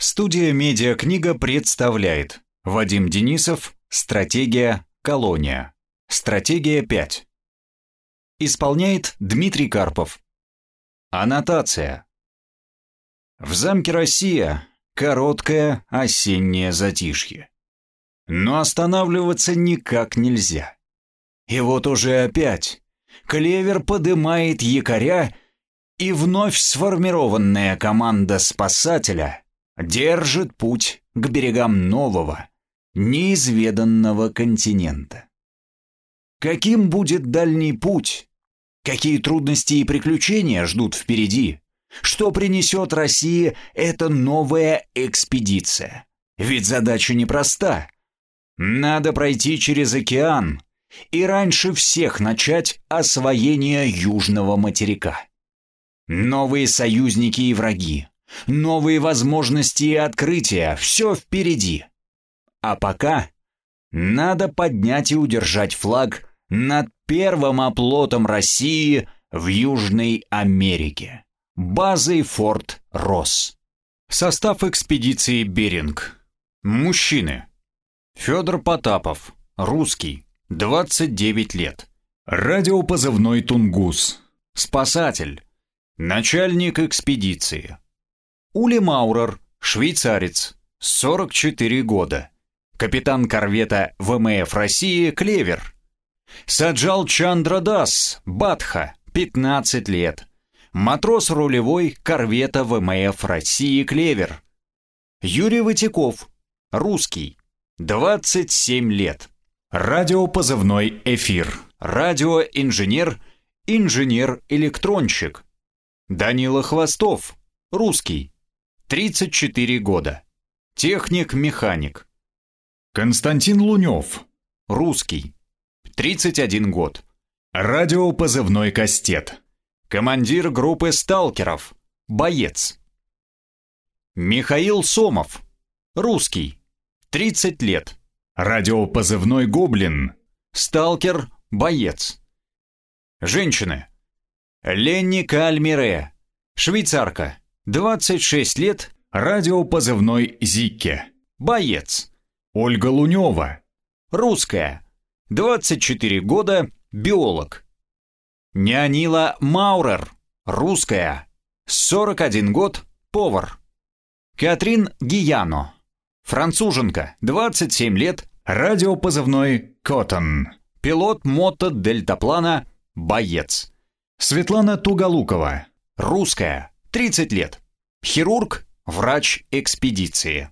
Студия «Медиакнига» представляет Вадим Денисов «Стратегия. Колония». Стратегия 5. Исполняет Дмитрий Карпов. Аннотация. В замке «Россия» короткое осеннее затишье. Но останавливаться никак нельзя. И вот уже опять клевер подымает якоря, и вновь сформированная команда спасателя держит путь к берегам нового, неизведанного континента. Каким будет дальний путь? Какие трудности и приключения ждут впереди? Что принесет России эта новая экспедиция? Ведь задача непроста. Надо пройти через океан и раньше всех начать освоение южного материка. Новые союзники и враги, Новые возможности и открытия, все впереди. А пока надо поднять и удержать флаг над первым оплотом России в Южной Америке. Базой Форт Росс. Состав экспедиции «Беринг». Мужчины. Федор Потапов, русский, 29 лет. Радиопозывной «Тунгус». Спасатель. Начальник экспедиции. Ули Маурер, швейцарец, 44 года. Капитан корвета ВМФ России «Клевер». Саджал Чандра Дас, Батха, 15 лет. Матрос рулевой корвета ВМФ России «Клевер». Юрий Ватяков, русский, 27 лет. Радиопозывной «Эфир». Радиоинженер, инженер-электронщик. Данила Хвостов, русский, 34 года. Техник-механик. Константин Лунев. Русский. 31 год. Радиопозывной «Кастет». Командир группы сталкеров. Боец. Михаил Сомов. Русский. 30 лет. Радиопозывной «Гоблин». Сталкер. Боец. Женщины. Ленни Кальмире. Швейцарка. 26 лет, радиопозывной Зикке. Боец. Ольга Лунева. Русская. 24 года, биолог. Нянила Маурер. Русская. 41 год, повар. Катрин Гияно. Француженка, 27 лет, радиопозывной Коттон. Пилот мото-дельтаплана, боец. Светлана Туголукова. Русская, 30 лет. Хирург, врач экспедиции.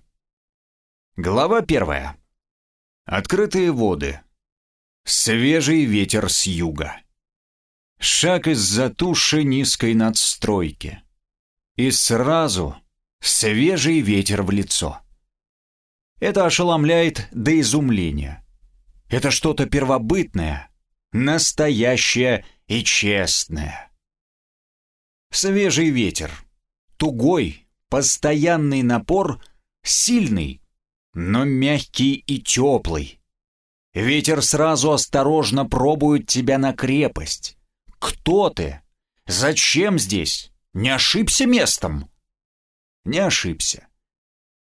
Глава первая. Открытые воды. Свежий ветер с юга. Шаг из-за туши низкой надстройки. И сразу свежий ветер в лицо. Это ошеломляет до изумления. Это что-то первобытное, настоящее и честное. Свежий ветер. Тугой, постоянный напор, сильный, но мягкий и теплый. Ветер сразу осторожно пробует тебя на крепость. Кто ты? Зачем здесь? Не ошибся местом? Не ошибся.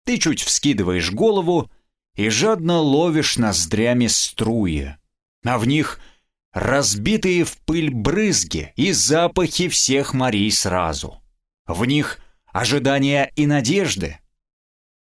Ты чуть вскидываешь голову и жадно ловишь ноздрями струи, а в них — разбитые в пыль брызги и запахи всех морей сразу. В них ожидания и надежды.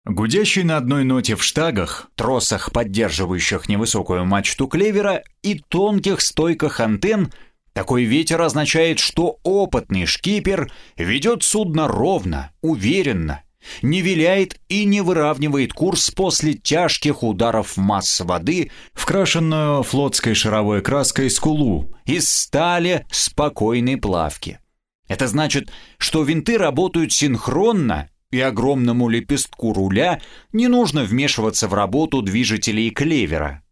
Гудящий на одной ноте в штагах, тросах, поддерживающих невысокую мачту клевера и тонких стойках антенн, такой ветер означает, что опытный шкипер ведет судно ровно, уверенно, не виляет и не выравнивает курс после тяжких ударов масс воды в крашенную флотской шаровой краской скулу из стали спокойной плавки. Это значит, что винты работают синхронно, и огромному лепестку руля не нужно вмешиваться в работу движителей клевера.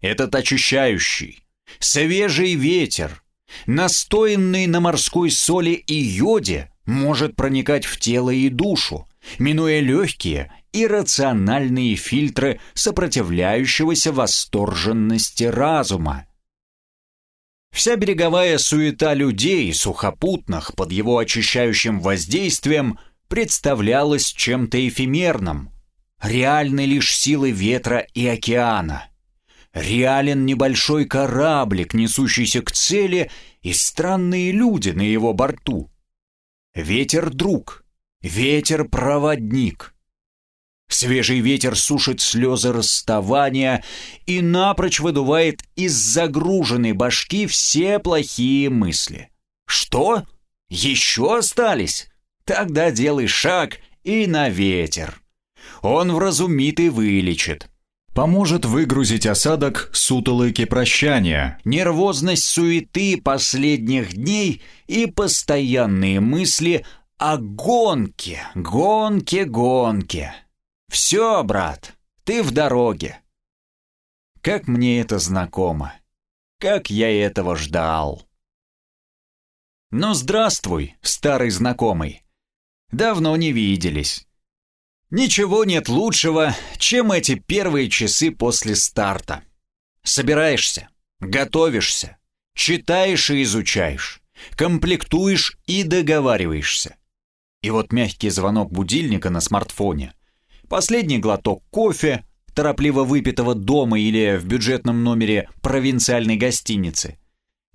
Этот очищающий, свежий ветер, настоянный на морской соли и йоде – может проникать в тело и душу, минуя легкие и рациональные фильтры сопротивляющегося восторженности разума. Вся береговая суета людей, сухопутных, под его очищающим воздействием, представлялось чем-то эфемерным, реальной лишь силой ветра и океана. Реален небольшой кораблик, несущийся к цели, и странные люди на его борту. Ветер — друг, ветер — проводник. Свежий ветер сушит слезы расставания и напрочь выдувает из загруженной башки все плохие мысли. Что? Еще остались? Тогда делай шаг и на ветер. Он вразумит и вылечит. Поможет выгрузить осадок сутолоки прощания. Нервозность суеты последних дней и постоянные мысли о гонке, гонке, гонке. Все, брат, ты в дороге. Как мне это знакомо. Как я этого ждал. Ну, здравствуй, старый знакомый. Давно не виделись. Ничего нет лучшего, чем эти первые часы после старта. Собираешься, готовишься, читаешь и изучаешь, комплектуешь и договариваешься. И вот мягкий звонок будильника на смартфоне, последний глоток кофе, торопливо выпитого дома или в бюджетном номере провинциальной гостиницы –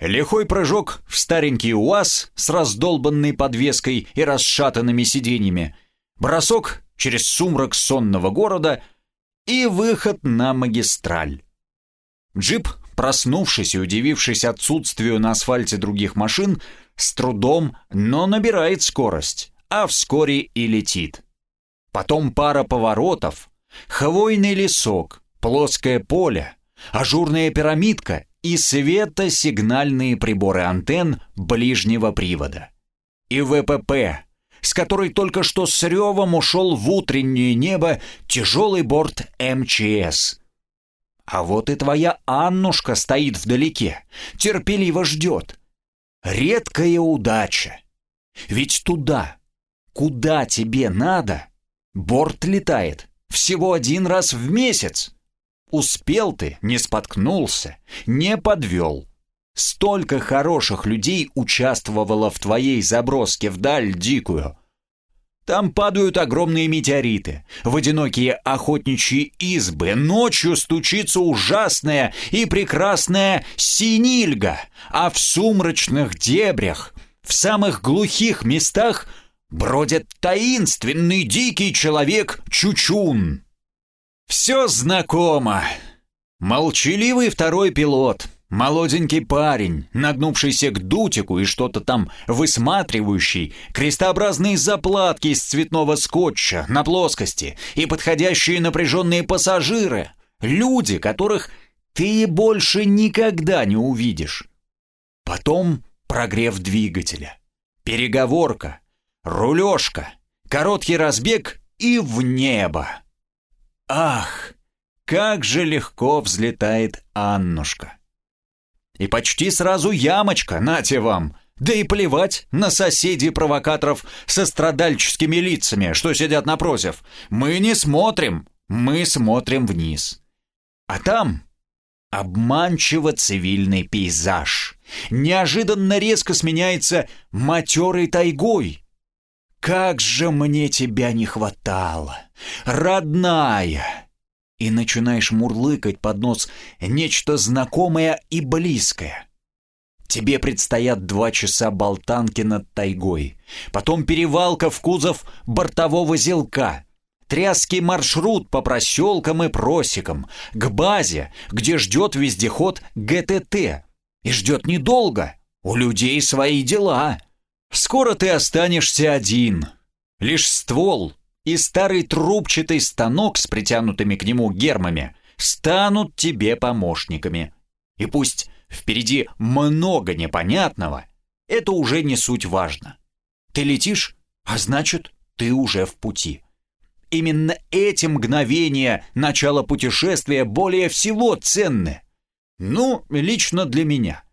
Лихой прыжок в старенький УАЗ с раздолбанной подвеской и расшатанными сиденьями, бросок через сумрак сонного города и выход на магистраль. Джип, проснувшись и удивившись отсутствию на асфальте других машин, с трудом, но набирает скорость, а вскоре и летит. Потом пара поворотов, хвойный лесок, плоское поле, ажурная пирамидка и светосигнальные приборы антенн ближнего привода. И ВПП, с которой только что с ревом ушел в утреннее небо тяжелый борт МЧС. А вот и твоя Аннушка стоит вдалеке, терпеливо ждет. Редкая удача. Ведь туда, куда тебе надо, борт летает всего один раз в месяц. Успел ты, не споткнулся, не подвел. Столько хороших людей участвовало в твоей заброске вдаль дикую. Там падают огромные метеориты, в одинокие охотничьи избы, ночью стучится ужасная и прекрасная синильга, а в сумрачных дебрях, в самых глухих местах бродит таинственный дикий человек Чучун. Все знакомо. Молчаливый второй пилот, молоденький парень, нагнувшийся к дутику и что-то там высматривающий, крестообразные заплатки из цветного скотча на плоскости и подходящие напряженные пассажиры, люди, которых ты больше никогда не увидишь. Потом прогрев двигателя, переговорка, рулежка, короткий разбег и в небо. Ах, как же легко взлетает Аннушка. И почти сразу ямочка, нате вам. Да и плевать на соседей-провокаторов со страдальческими лицами, что сидят напротив. Мы не смотрим, мы смотрим вниз. А там обманчиво цивильный пейзаж. Неожиданно резко сменяется матерой тайгой, как же мне тебя не хватало, родная!» И начинаешь мурлыкать под нос нечто знакомое и близкое. Тебе предстоят два часа болтанки над тайгой, потом перевалка в кузов бортового зелка, тряский маршрут по проселкам и просекам, к базе, где ждет вездеход ГТТ. И ждет недолго, у людей свои дела. Скоро ты останешься один. Лишь ствол и старый трубчатый станок с притянутыми к нему гермами станут тебе помощниками. И пусть впереди много непонятного, это уже не суть важно. Ты летишь, а значит, ты уже в пути. Именно эти мгновения начала путешествия более всего ценны. Ну, лично для меня –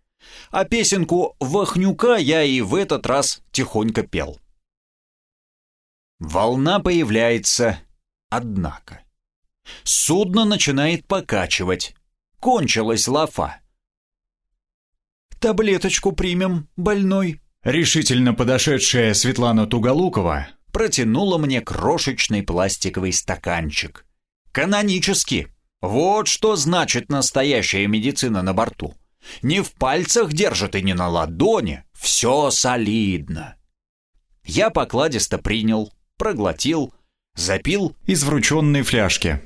а песенку «Вахнюка» я и в этот раз тихонько пел. Волна появляется, однако. Судно начинает покачивать. Кончилась лафа. «Таблеточку примем, больной», Решительно подошедшая Светлана Туголукова протянула мне крошечный пластиковый стаканчик. Канонически. Вот что значит настоящая медицина на борту. Не в пальцах держит и не на ладони. Все солидно. Я покладисто принял, проглотил, запил из врученной фляжки.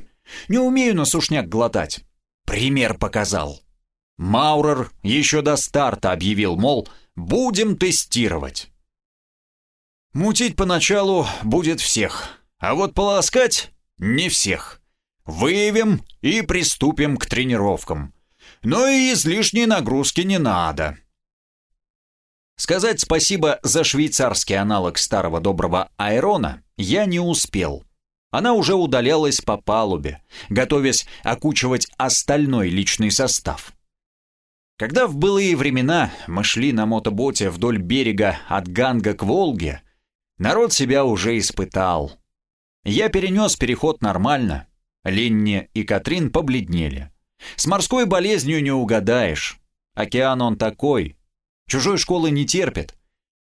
Не умею на сушняк глотать. Пример показал. Маурер еще до старта объявил, мол, будем тестировать. Мутить поначалу будет всех, а вот полоскать — не всех. Выявим и приступим к тренировкам. Но и излишней нагрузки не надо. Сказать спасибо за швейцарский аналог старого доброго Айрона я не успел. Она уже удалялась по палубе, готовясь окучивать остальной личный состав. Когда в былые времена мы шли на мотоботе вдоль берега от Ганга к Волге, народ себя уже испытал. Я перенес переход нормально. Ленни и Катрин побледнели. С морской болезнью не угадаешь. Океан он такой. Чужой школы не терпит.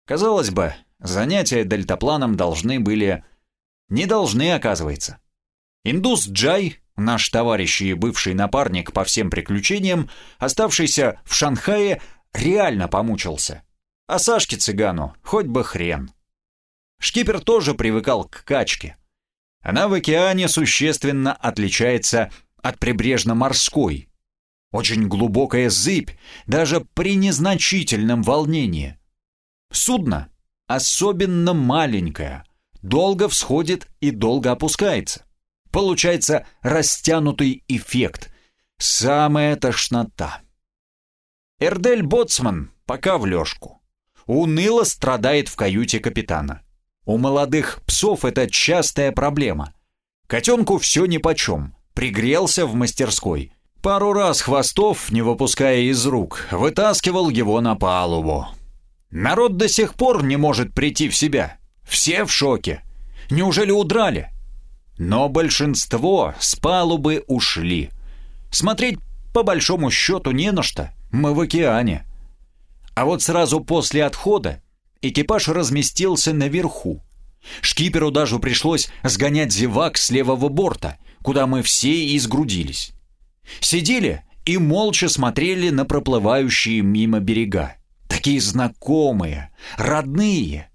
Казалось бы, занятия дельтапланом должны были... Не должны, оказывается. Индус Джай, наш товарищ и бывший напарник по всем приключениям, оставшийся в Шанхае, реально помучился. А Сашке цыгану хоть бы хрен. Шкипер тоже привыкал к качке. Она в океане существенно отличается от прибрежно-морской. Очень глубокая зыбь, даже при незначительном волнении. Судно особенно маленькое, долго всходит и долго опускается. Получается растянутый эффект. Самая тошнота. Эрдель Боцман пока в лёжку. Уныло страдает в каюте капитана. У молодых псов это частая проблема. Котенку все нипочем пригрелся в мастерской. Пару раз хвостов, не выпуская из рук, вытаскивал его на палубу. Народ до сих пор не может прийти в себя. Все в шоке. Неужели удрали? Но большинство с палубы ушли. Смотреть по большому счету не на что. Мы в океане. А вот сразу после отхода экипаж разместился наверху. Шкиперу даже пришлось сгонять зевак с левого борта, куда мы все и сгрудились. Сидели и молча смотрели на проплывающие мимо берега. Такие знакомые, родные.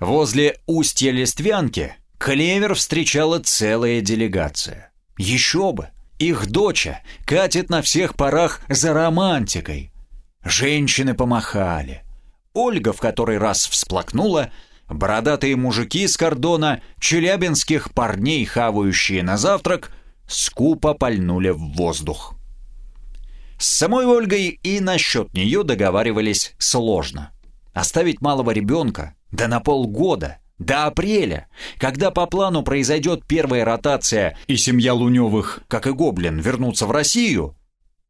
Возле устья Листвянки Клевер встречала целая делегация. Еще бы! Их доча катит на всех парах за романтикой. Женщины помахали. Ольга в который раз всплакнула, Бородатые мужики с кордона, челябинских парней, хавающие на завтрак, скупо пальнули в воздух. С самой Ольгой и насчет нее договаривались сложно. Оставить малого ребенка, да на полгода, до апреля, когда по плану произойдет первая ротация и семья Луневых, как и Гоблин, вернутся в Россию,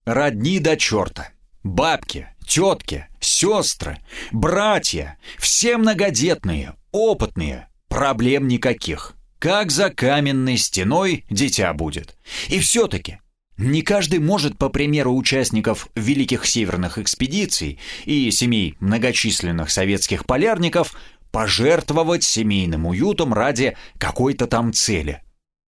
родни до черта. Бабки, тетки, сестры, братья, все многодетные, опытные, проблем никаких. Как за каменной стеной дитя будет. И все-таки, не каждый может, по примеру участников великих северных экспедиций и семей многочисленных советских полярников, пожертвовать семейным уютом ради какой-то там цели.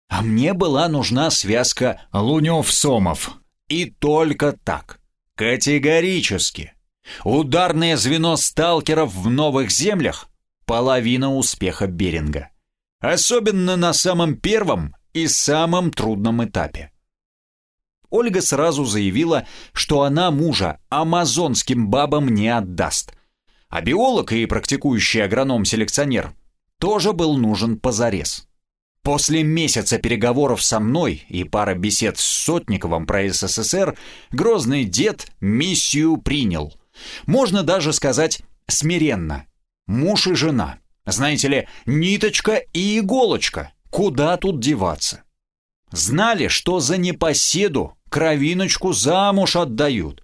А мне была нужна связка Лунев-Сомов. И только так. Категорически. Ударное звено сталкеров в новых землях – половина успеха Беринга. Особенно на самом первом и самом трудном этапе. Ольга сразу заявила, что она мужа амазонским бабам не отдаст. А биолог и практикующий агроном-селекционер тоже был нужен позарез. После месяца переговоров со мной и пара бесед с Сотниковым про СССР, грозный дед миссию принял. Можно даже сказать смиренно. Муж и жена. Знаете ли, ниточка и иголочка. Куда тут деваться? Знали, что за непоседу кровиночку замуж отдают.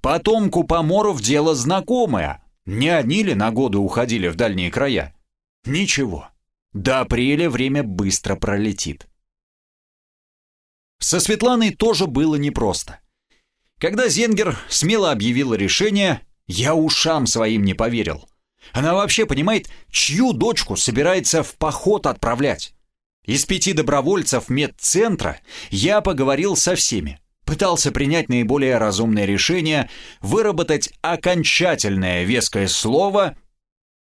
Потомку поморов дело знакомое. Не они ли на годы уходили в дальние края? Ничего. До апреля время быстро пролетит. Со Светланой тоже было непросто. Когда Зенгер смело объявила решение, я ушам своим не поверил. Она вообще понимает, чью дочку собирается в поход отправлять. Из пяти добровольцев медцентра я поговорил со всеми, пытался принять наиболее разумное решение, выработать окончательное веское слово.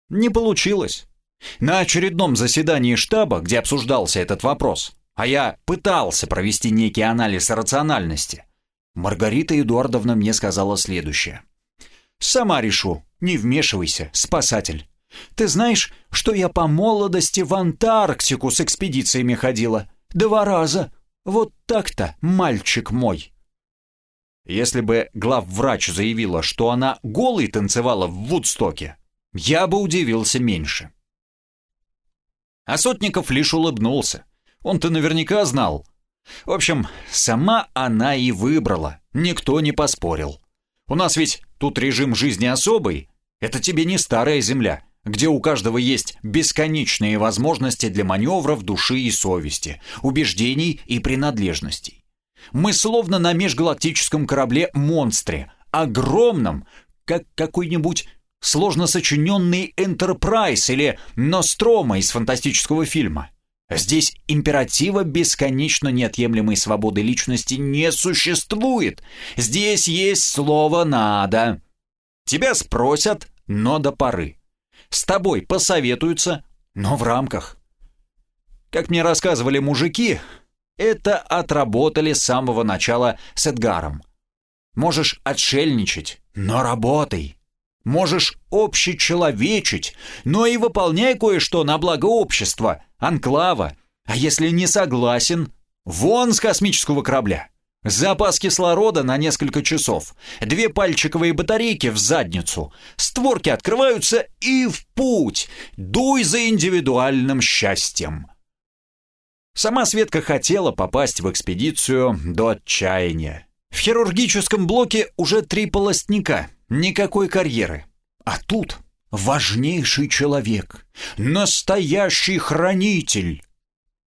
Не получилось. На очередном заседании штаба, где обсуждался этот вопрос, а я пытался провести некий анализ рациональности, Маргарита Эдуардовна мне сказала следующее. «Сама решу, не вмешивайся, спасатель. Ты знаешь, что я по молодости в Антарктику с экспедициями ходила? Два раза. Вот так-то, мальчик мой». Если бы главврач заявила, что она голой танцевала в Вудстоке, я бы удивился меньше. А Сотников лишь улыбнулся. Он-то наверняка знал. В общем, сама она и выбрала, никто не поспорил. У нас ведь тут режим жизни особый. Это тебе не старая земля, где у каждого есть бесконечные возможности для маневров души и совести, убеждений и принадлежностей. Мы словно на межгалактическом корабле-монстре, огромном, как какой-нибудь сложно сочиненный Enterprise или Нострома из фантастического фильма. Здесь императива бесконечно неотъемлемой свободы личности не существует. Здесь есть слово «надо». Тебя спросят, но до поры. С тобой посоветуются, но в рамках. Как мне рассказывали мужики, это отработали с самого начала с Эдгаром. Можешь отшельничать, но работай. Можешь общечеловечить, но и выполняй кое-что на благо общества, анклава. А если не согласен, вон с космического корабля. Запас кислорода на несколько часов, две пальчиковые батарейки в задницу, створки открываются и в путь. Дуй за индивидуальным счастьем. Сама Светка хотела попасть в экспедицию до отчаяния. В хирургическом блоке уже три полостника, никакой карьеры. А тут важнейший человек, настоящий хранитель.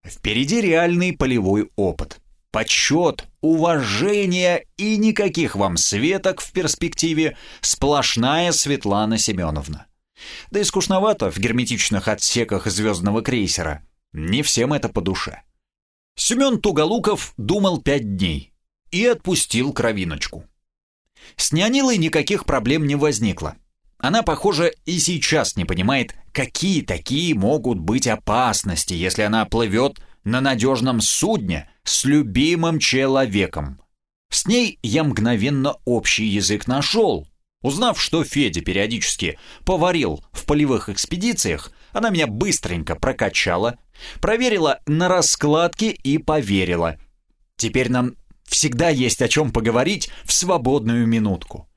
Впереди реальный полевой опыт, подсчет, уважение и никаких вам светок в перспективе, сплошная Светлана Семеновна. Да и скучновато в герметичных отсеках звездного крейсера. Не всем это по душе. Семен Туголуков думал пять дней и отпустил кровиночку. С нянилой никаких проблем не возникло. Она, похоже, и сейчас не понимает, какие такие могут быть опасности, если она плывет на надежном судне с любимым человеком. С ней я мгновенно общий язык нашел. Узнав, что Федя периодически поварил в полевых экспедициях, она меня быстренько прокачала, проверила на раскладке и поверила. Теперь нам всегда есть о чем поговорить в свободную минутку.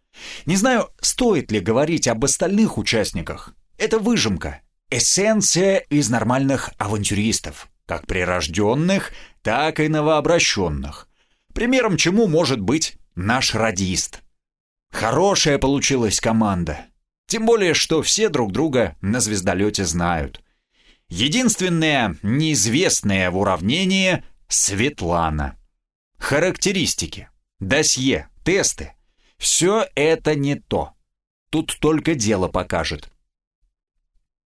Не знаю, стоит ли говорить об остальных участниках. Это выжимка, эссенция из нормальных авантюристов, как прирожденных, так и новообращенных. Примером чему может быть наш радист. Хорошая получилась команда. Тем более, что все друг друга на звездолете знают. Единственное неизвестное в уравнении — Светлана. Характеристики, досье, тесты — все это не то. Тут только дело покажет.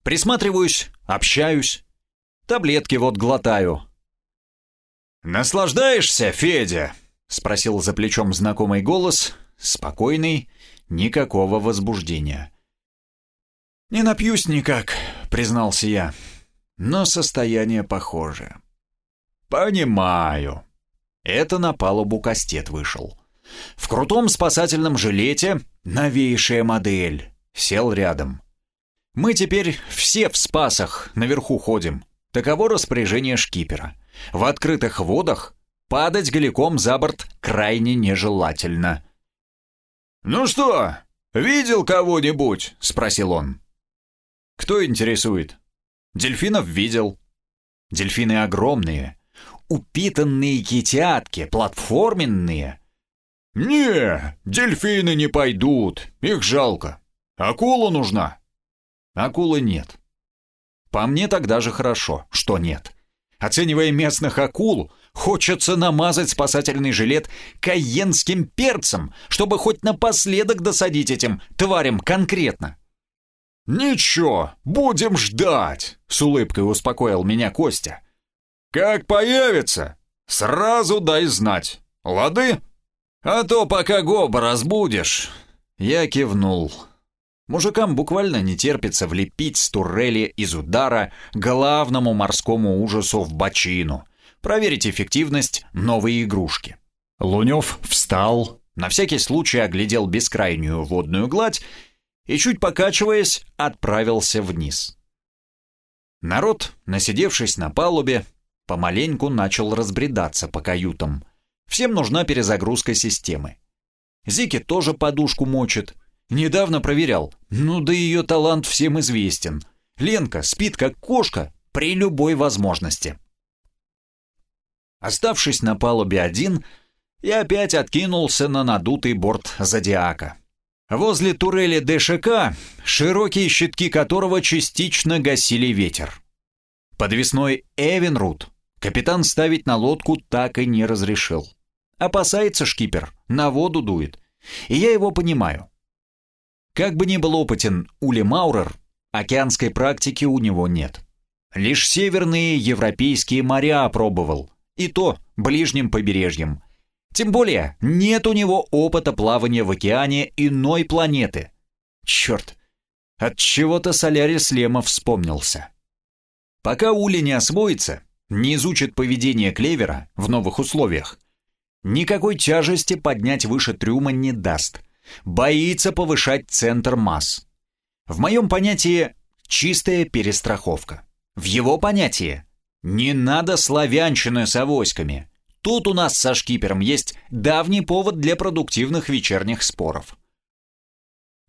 Присматриваюсь, общаюсь, таблетки вот глотаю. «Наслаждаешься, Федя?» — спросил за плечом знакомый голос, спокойный, никакого возбуждения. «Не напьюсь никак», — признался я, — «но состояние похоже». «Понимаю». Это на палубу кастет вышел. В крутом спасательном жилете новейшая модель. Сел рядом. Мы теперь все в спасах наверху ходим. Таково распоряжение шкипера. В открытых водах падать голиком за борт крайне нежелательно. «Ну что, видел кого-нибудь?» — спросил он. «Кто интересует?» «Дельфинов видел». «Дельфины огромные, упитанные китятки, платформенные». «Не, дельфины не пойдут, их жалко. Акула нужна». «Акулы нет». «По мне тогда же хорошо, что нет». Оценивая местных акул, хочется намазать спасательный жилет каенским перцем, чтобы хоть напоследок досадить этим тварям конкретно. «Ничего, будем ждать», — с улыбкой успокоил меня Костя. «Как появится, сразу дай знать, лады? А то пока Гоба разбудишь». Я кивнул. Мужикам буквально не терпится влепить с турели из удара главному морскому ужасу в бочину, проверить эффективность новой игрушки. Лунев встал, на всякий случай оглядел бескрайнюю водную гладь и, чуть покачиваясь, отправился вниз. Народ, насидевшись на палубе, помаленьку начал разбредаться по каютам. Всем нужна перезагрузка системы. Зики тоже подушку мочит. Недавно проверял. Ну да ее талант всем известен. Ленка спит как кошка при любой возможности. Оставшись на палубе один, я опять откинулся на надутый борт «Зодиака». Возле турели ДШК, широкие щитки которого частично гасили ветер. Подвесной Эвенрут капитан ставить на лодку так и не разрешил. Опасается шкипер, на воду дует. И я его понимаю. Как бы ни был опытен Ули Маурер, океанской практики у него нет. Лишь северные европейские моря опробовал, и то ближним побережьем – тем более, нет у него опыта плавания в океане иной планеты. Черт, от чего-то Солярис Лема вспомнился. Пока Ули не освоится, не изучит поведение клевера в новых условиях, никакой тяжести поднять выше трюма не даст. Боится повышать центр масс. В моем понятии чистая перестраховка. В его понятии не надо славянщины с авоськами. Тут у нас со шкипером есть давний повод для продуктивных вечерних споров.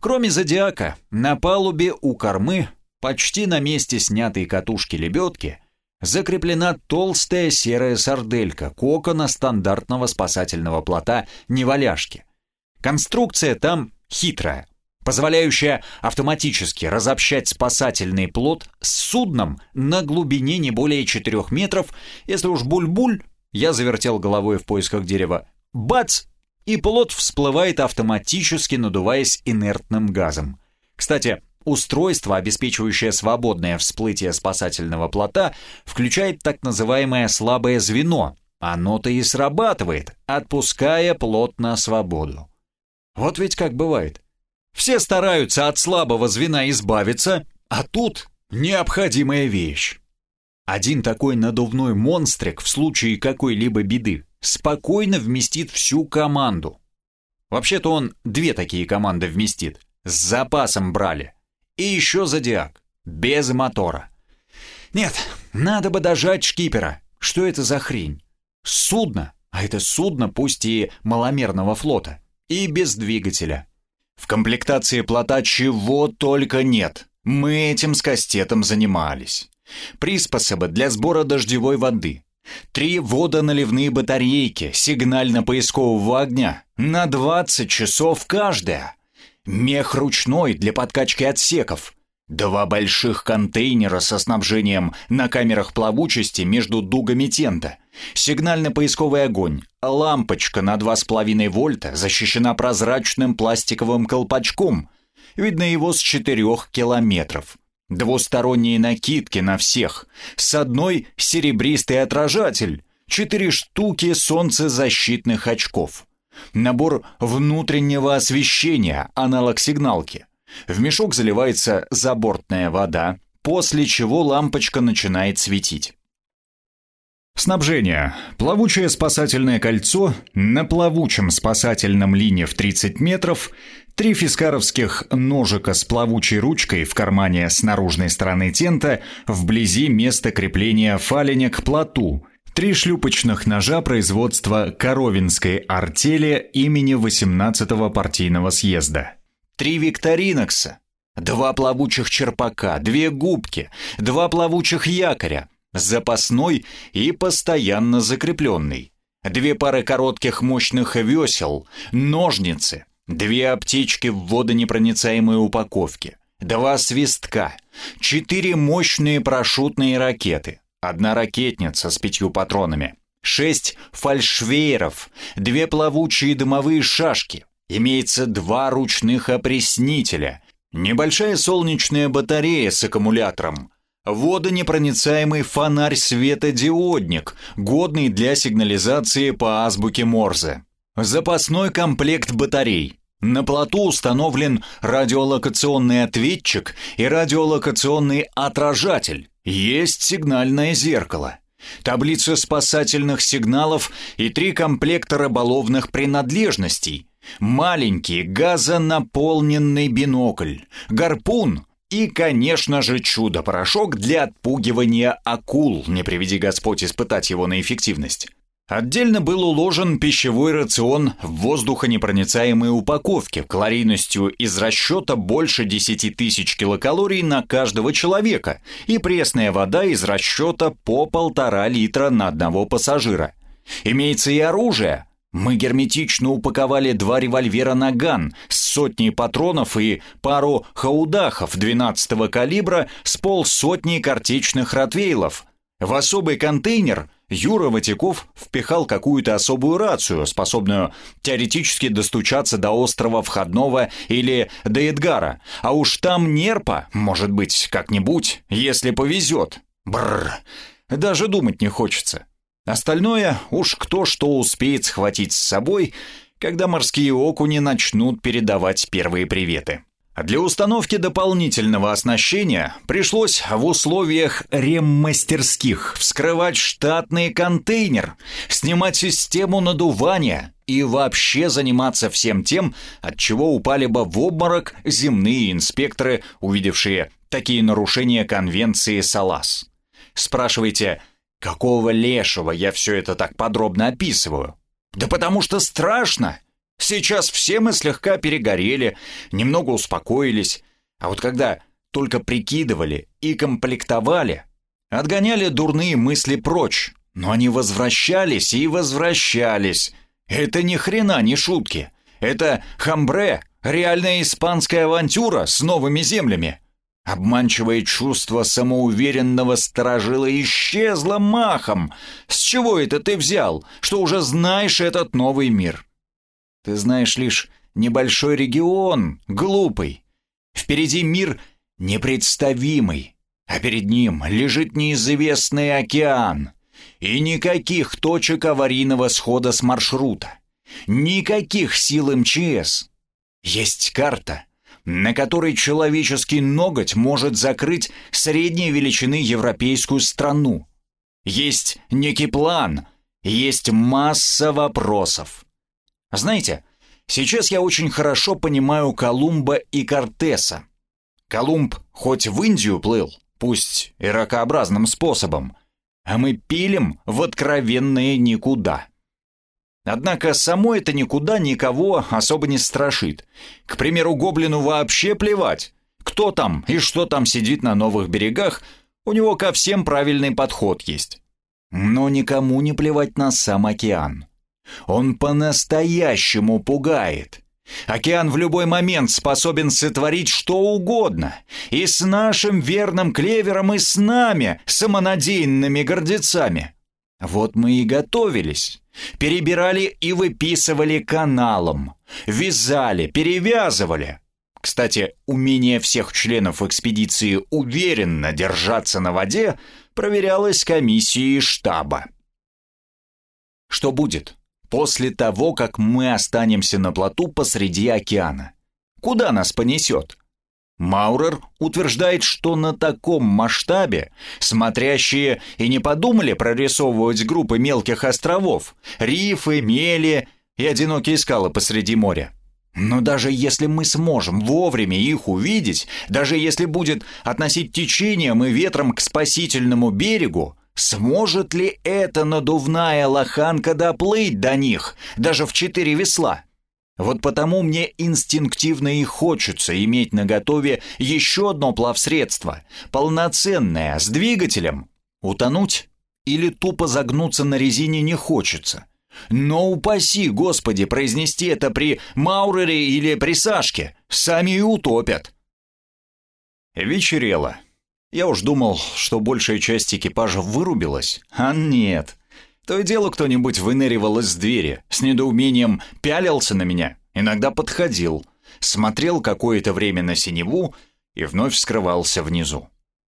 Кроме зодиака, на палубе у кормы, почти на месте снятой катушки лебедки, закреплена толстая серая сарделька кокона стандартного спасательного плота «Неваляшки». Конструкция там хитрая, позволяющая автоматически разобщать спасательный плот с судном на глубине не более 4 метров, если уж буль-буль, я завертел головой в поисках дерева. Бац! И плод всплывает автоматически, надуваясь инертным газом. Кстати, устройство, обеспечивающее свободное всплытие спасательного плота, включает так называемое слабое звено. Оно-то и срабатывает, отпуская плот на свободу. Вот ведь как бывает. Все стараются от слабого звена избавиться, а тут необходимая вещь. Один такой надувной монстрик в случае какой-либо беды спокойно вместит всю команду. Вообще-то он две такие команды вместит. С запасом брали. И еще зодиак. Без мотора. Нет, надо бы дожать шкипера. Что это за хрень? Судно. А это судно, пусть и маломерного флота. И без двигателя. В комплектации плота чего только нет. Мы этим с кастетом занимались. Приспособы для сбора дождевой воды. Три водоналивные батарейки сигнально-поискового огня на 20 часов каждая. Мех ручной для подкачки отсеков. Два больших контейнера со снабжением на камерах плавучести между дугами тента. Сигнально-поисковый огонь. Лампочка на 2,5 вольта защищена прозрачным пластиковым колпачком. Видно его с 4 километров. Двусторонние накидки на всех. С одной серебристый отражатель. Четыре штуки солнцезащитных очков. Набор внутреннего освещения, аналог сигналки. В мешок заливается забортная вода, после чего лампочка начинает светить. Снабжение. Плавучее спасательное кольцо на плавучем спасательном лине в 30 метров, три фискаровских ножика с плавучей ручкой в кармане с наружной стороны тента вблизи места крепления фалиня к плоту, три шлюпочных ножа производства Коровинской артели имени 18-го партийного съезда. Три викторинокса, два плавучих черпака, две губки, два плавучих якоря, запасной и постоянно закрепленный. Две пары коротких мощных весел, ножницы, две аптечки в водонепроницаемой упаковке, два свистка, четыре мощные парашютные ракеты, одна ракетница с пятью патронами, шесть фальшвейеров, две плавучие дымовые шашки, имеется два ручных опреснителя, небольшая солнечная батарея с аккумулятором, водонепроницаемый фонарь-светодиодник, годный для сигнализации по азбуке Морзе, запасной комплект батарей. На плоту установлен радиолокационный ответчик и радиолокационный отражатель. Есть сигнальное зеркало таблица спасательных сигналов и три комплекта рыболовных принадлежностей, маленький газонаполненный бинокль, гарпун и, конечно же, чудо-порошок для отпугивания акул, не приведи Господь испытать его на эффективность. Отдельно был уложен пищевой рацион в воздухонепроницаемой упаковке калорийностью из расчета больше 10 тысяч килокалорий на каждого человека и пресная вода из расчета по полтора литра на одного пассажира. Имеется и оружие. Мы герметично упаковали два револьвера «Наган» с сотней патронов и пару хаудахов 12-го калибра с полсотни картечных ротвейлов. В особый контейнер – Юра Ватяков впихал какую-то особую рацию, способную теоретически достучаться до острова Входного или до Эдгара, а уж там нерпа, может быть, как-нибудь, если повезет. Бррр, даже думать не хочется. Остальное уж кто что успеет схватить с собой, когда морские окуни начнут передавать первые приветы. А для установки дополнительного оснащения пришлось в условиях реммастерских вскрывать штатный контейнер, снимать систему надувания и вообще заниматься всем тем, от чего упали бы в обморок земные инспекторы, увидевшие такие нарушения конвенции САЛАС. Спрашиваете, какого лешего я все это так подробно описываю? Да потому что страшно! Сейчас все мы слегка перегорели, немного успокоились, а вот когда только прикидывали и комплектовали, отгоняли дурные мысли прочь, но они возвращались и возвращались. Это ни хрена не шутки. Это хамбре, реальная испанская авантюра с новыми землями. Обманчивое чувство самоуверенного сторожила исчезло махом. С чего это ты взял, что уже знаешь этот новый мир? Ты знаешь лишь небольшой регион, глупый. Впереди мир непредставимый, а перед ним лежит неизвестный океан. И никаких точек аварийного схода с маршрута. Никаких сил МЧС. Есть карта, на которой человеческий ноготь может закрыть средней величины европейскую страну. Есть некий план, есть масса вопросов. Знаете, сейчас я очень хорошо понимаю Колумба и Кортеса. Колумб хоть в Индию плыл, пусть и ракообразным способом, а мы пилим в откровенное никуда. Однако само это никуда никого особо не страшит. К примеру, гоблину вообще плевать. Кто там и что там сидит на новых берегах, у него ко всем правильный подход есть. Но никому не плевать на сам океан. Он по-настоящему пугает. Океан в любой момент способен сотворить что угодно. И с нашим верным клевером, и с нами, самонадеянными гордецами. Вот мы и готовились. Перебирали и выписывали каналом. Вязали, перевязывали. Кстати, умение всех членов экспедиции уверенно держаться на воде проверялось комиссией штаба. Что будет? После того, как мы останемся на плоту посреди океана. Куда нас понесет? Маурер утверждает, что на таком масштабе смотрящие и не подумали прорисовывать группы мелких островов, рифы, мели и одинокие скалы посреди моря. Но даже если мы сможем вовремя их увидеть, даже если будет относить течением и ветром к спасительному берегу, Сможет ли эта надувная лоханка доплыть до них, даже в четыре весла? Вот потому мне инстинктивно и хочется иметь наготове еще одно плавсредство, полноценное, с двигателем. Утонуть или тупо загнуться на резине не хочется. Но упаси, Господи, произнести это при Маурере или при Сашке, сами и утопят. Вечерело. Я уж думал, что большая часть экипажа вырубилась, а нет. То и дело кто-нибудь выныривал из двери, с недоумением пялился на меня, иногда подходил. смотрел какое-то время на синеву и вновь скрывался внизу.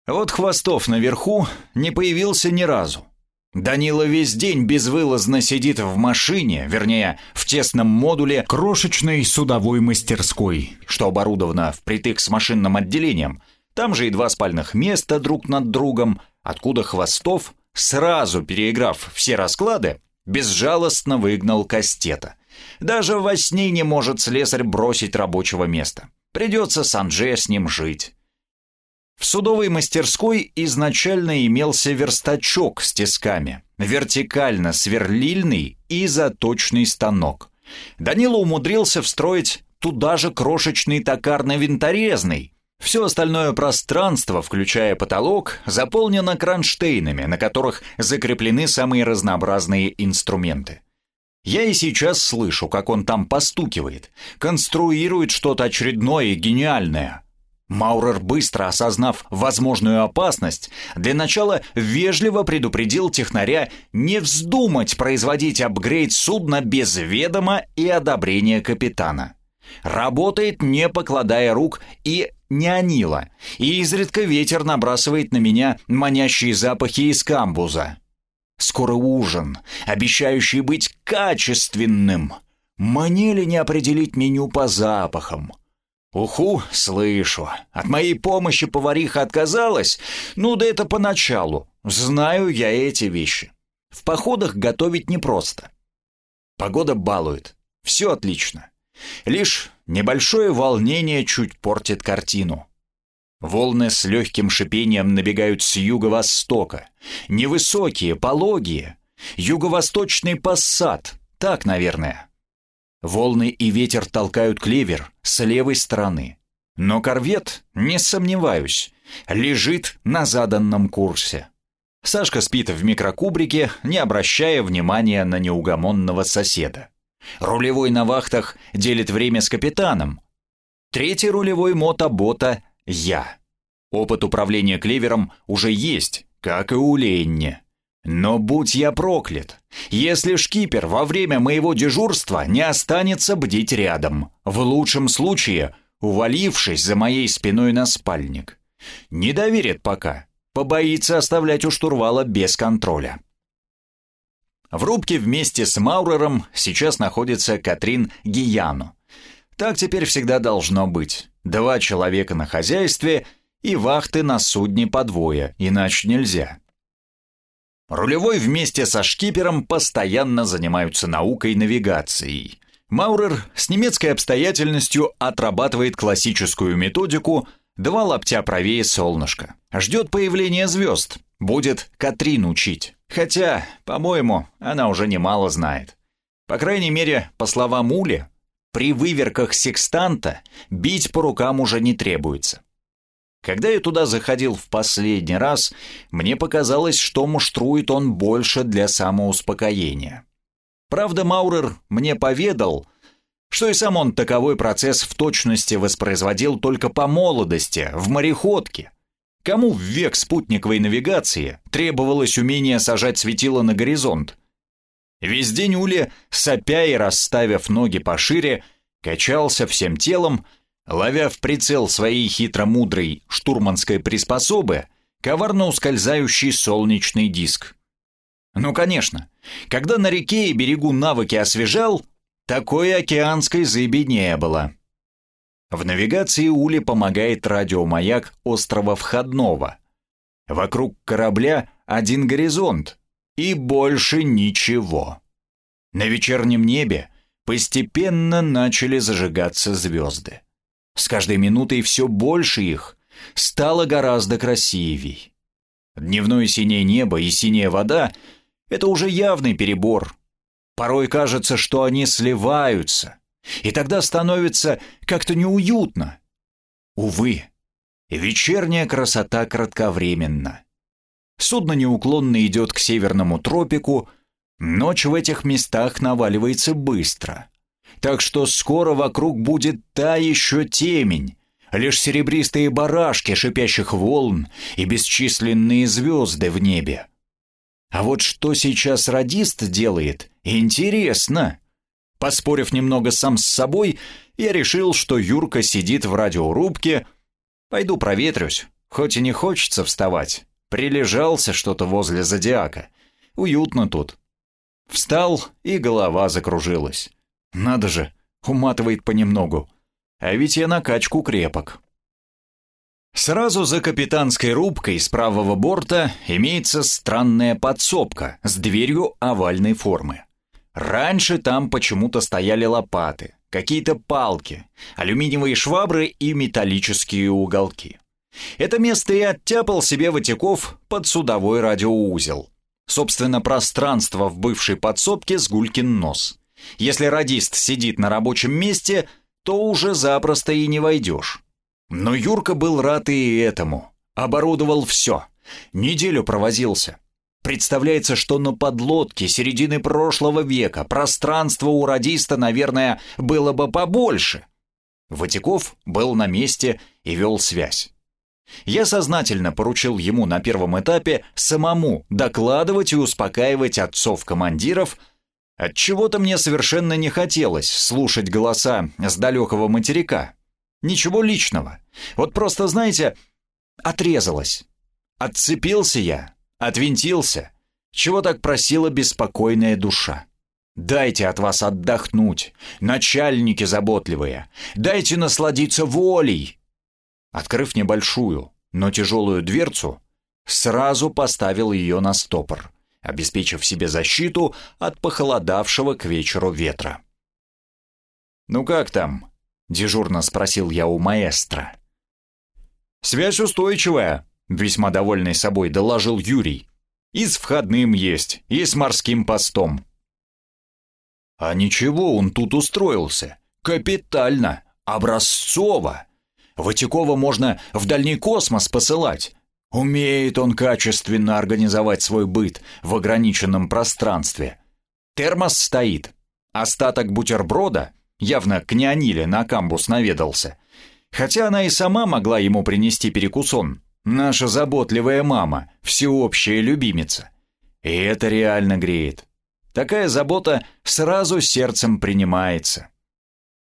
Вот Хвостов наверху не появился ни разу. Данила весь день безвылазно сидит в машине, вернее, в тесном модуле крошечной судовой мастерской, что оборудовано впритык с машинным отделением. Там же и два спальных места друг над другом, откуда Хвостов, сразу переиграв все расклады, безжалостно выгнал Кастета. Даже во сне не может слесарь бросить рабочего места. Придется с Анже с ним жить. В судовой мастерской изначально имелся верстачок с тисками, вертикально сверлильный и заточный станок. Данила умудрился встроить туда же крошечный токарно-винторезный. Все остальное пространство, включая потолок, заполнено кронштейнами, на которых закреплены самые разнообразные инструменты. Я и сейчас слышу, как он там постукивает, конструирует что-то очередное и гениальное, Маурер, быстро осознав возможную опасность, для начала вежливо предупредил технаря не вздумать производить апгрейд судна без ведома и одобрения капитана. Работает, не покладая рук, и не анила, и изредка ветер набрасывает на меня манящие запахи из камбуза. Скоро ужин, обещающий быть качественным. Мне ли не определить меню по запахам? «Уху, слышу. От моей помощи повариха отказалась? Ну да это поначалу. Знаю я эти вещи. В походах готовить непросто. Погода балует. Все отлично. Лишь небольшое волнение чуть портит картину. Волны с легким шипением набегают с юго-востока. Невысокие, пологие. Юго-восточный пассат. Так, наверное. Волны и ветер толкают клевер с левой стороны. Но корвет, не сомневаюсь, лежит на заданном курсе. Сашка спит в микрокубрике, не обращая внимания на неугомонного соседа. Рулевой на вахтах делит время с капитаном. Третий рулевой мотобота — я. Опыт управления клевером уже есть, как и у Ленни. Но будь я проклят, если шкипер во время моего дежурства не останется бдить рядом, в лучшем случае увалившись за моей спиной на спальник. Не доверит пока, побоится оставлять у штурвала без контроля. В рубке вместе с Маурером сейчас находится Катрин Гияну. Так теперь всегда должно быть. Два человека на хозяйстве и вахты на судне по двое, иначе нельзя. Рулевой вместе со шкипером постоянно занимаются наукой навигацией. Маурер с немецкой обстоятельностью отрабатывает классическую методику «два лаптя правее солнышка». Ждет появления звезд, будет Катрин учить. Хотя, по-моему, она уже немало знает. По крайней мере, по словам Ули, при выверках секстанта бить по рукам уже не требуется. Когда я туда заходил в последний раз, мне показалось, что муштрует он больше для самоуспокоения. Правда, Маурер мне поведал, что и сам он таковой процесс в точности воспроизводил только по молодости, в мореходке. Кому в век спутниковой навигации требовалось умение сажать светило на горизонт? Весь день Уля, сопя и расставив ноги пошире, качался всем телом, ловя в прицел своей хитромудрой штурманской приспособы коварно ускользающий солнечный диск. Ну, конечно, когда на реке и берегу навыки освежал, такой океанской зыби не было. В навигации Ули помогает радиомаяк острова Входного. Вокруг корабля один горизонт и больше ничего. На вечернем небе постепенно начали зажигаться звезды. С каждой минутой все больше их, стало гораздо красивей. Дневное синее небо и синяя вода — это уже явный перебор. Порой кажется, что они сливаются, и тогда становится как-то неуютно. Увы, вечерняя красота кратковременна. Судно неуклонно идет к северному тропику, ночь в этих местах наваливается быстро так что скоро вокруг будет та еще темень, лишь серебристые барашки шипящих волн и бесчисленные звезды в небе. А вот что сейчас радист делает, интересно. Поспорив немного сам с собой, я решил, что Юрка сидит в радиорубке. Пойду проветрюсь, хоть и не хочется вставать. Прилежался что-то возле зодиака. Уютно тут. Встал, и голова закружилась. Надо же, уматывает понемногу. А ведь я на качку крепок. Сразу за капитанской рубкой с правого борта имеется странная подсобка с дверью овальной формы. Раньше там почему-то стояли лопаты, какие-то палки, алюминиевые швабры и металлические уголки. Это место и оттяпал себе Ватяков под судовой радиоузел. Собственно, пространство в бывшей подсобке с гулькин нос. Если радист сидит на рабочем месте, то уже запросто и не войдешь. Но Юрка был рад и этому. Оборудовал все. Неделю провозился. Представляется, что на подлодке середины прошлого века пространство у радиста, наверное, было бы побольше. Ватиков был на месте и вел связь. Я сознательно поручил ему на первом этапе самому докладывать и успокаивать отцов-командиров, от чего то мне совершенно не хотелось слушать голоса с далекого материка. Ничего личного. Вот просто, знаете, отрезалось. Отцепился я, отвинтился. Чего так просила беспокойная душа? Дайте от вас отдохнуть, начальники заботливые. Дайте насладиться волей. Открыв небольшую, но тяжелую дверцу, сразу поставил ее на стопор, обеспечив себе защиту от похолодавшего к вечеру ветра. «Ну как там?» — дежурно спросил я у маэстро. «Связь устойчивая», — весьма довольный собой доложил Юрий. «И с входным есть, и с морским постом». «А ничего, он тут устроился. Капитально, образцово. Ватикова можно в дальний космос посылать. Умеет он качественно организовать свой быт в ограниченном пространстве. Термос стоит. Остаток бутерброда явно к Неониле на камбус наведался. Хотя она и сама могла ему принести перекусон. Наша заботливая мама, всеобщая любимица. И это реально греет. Такая забота сразу сердцем принимается.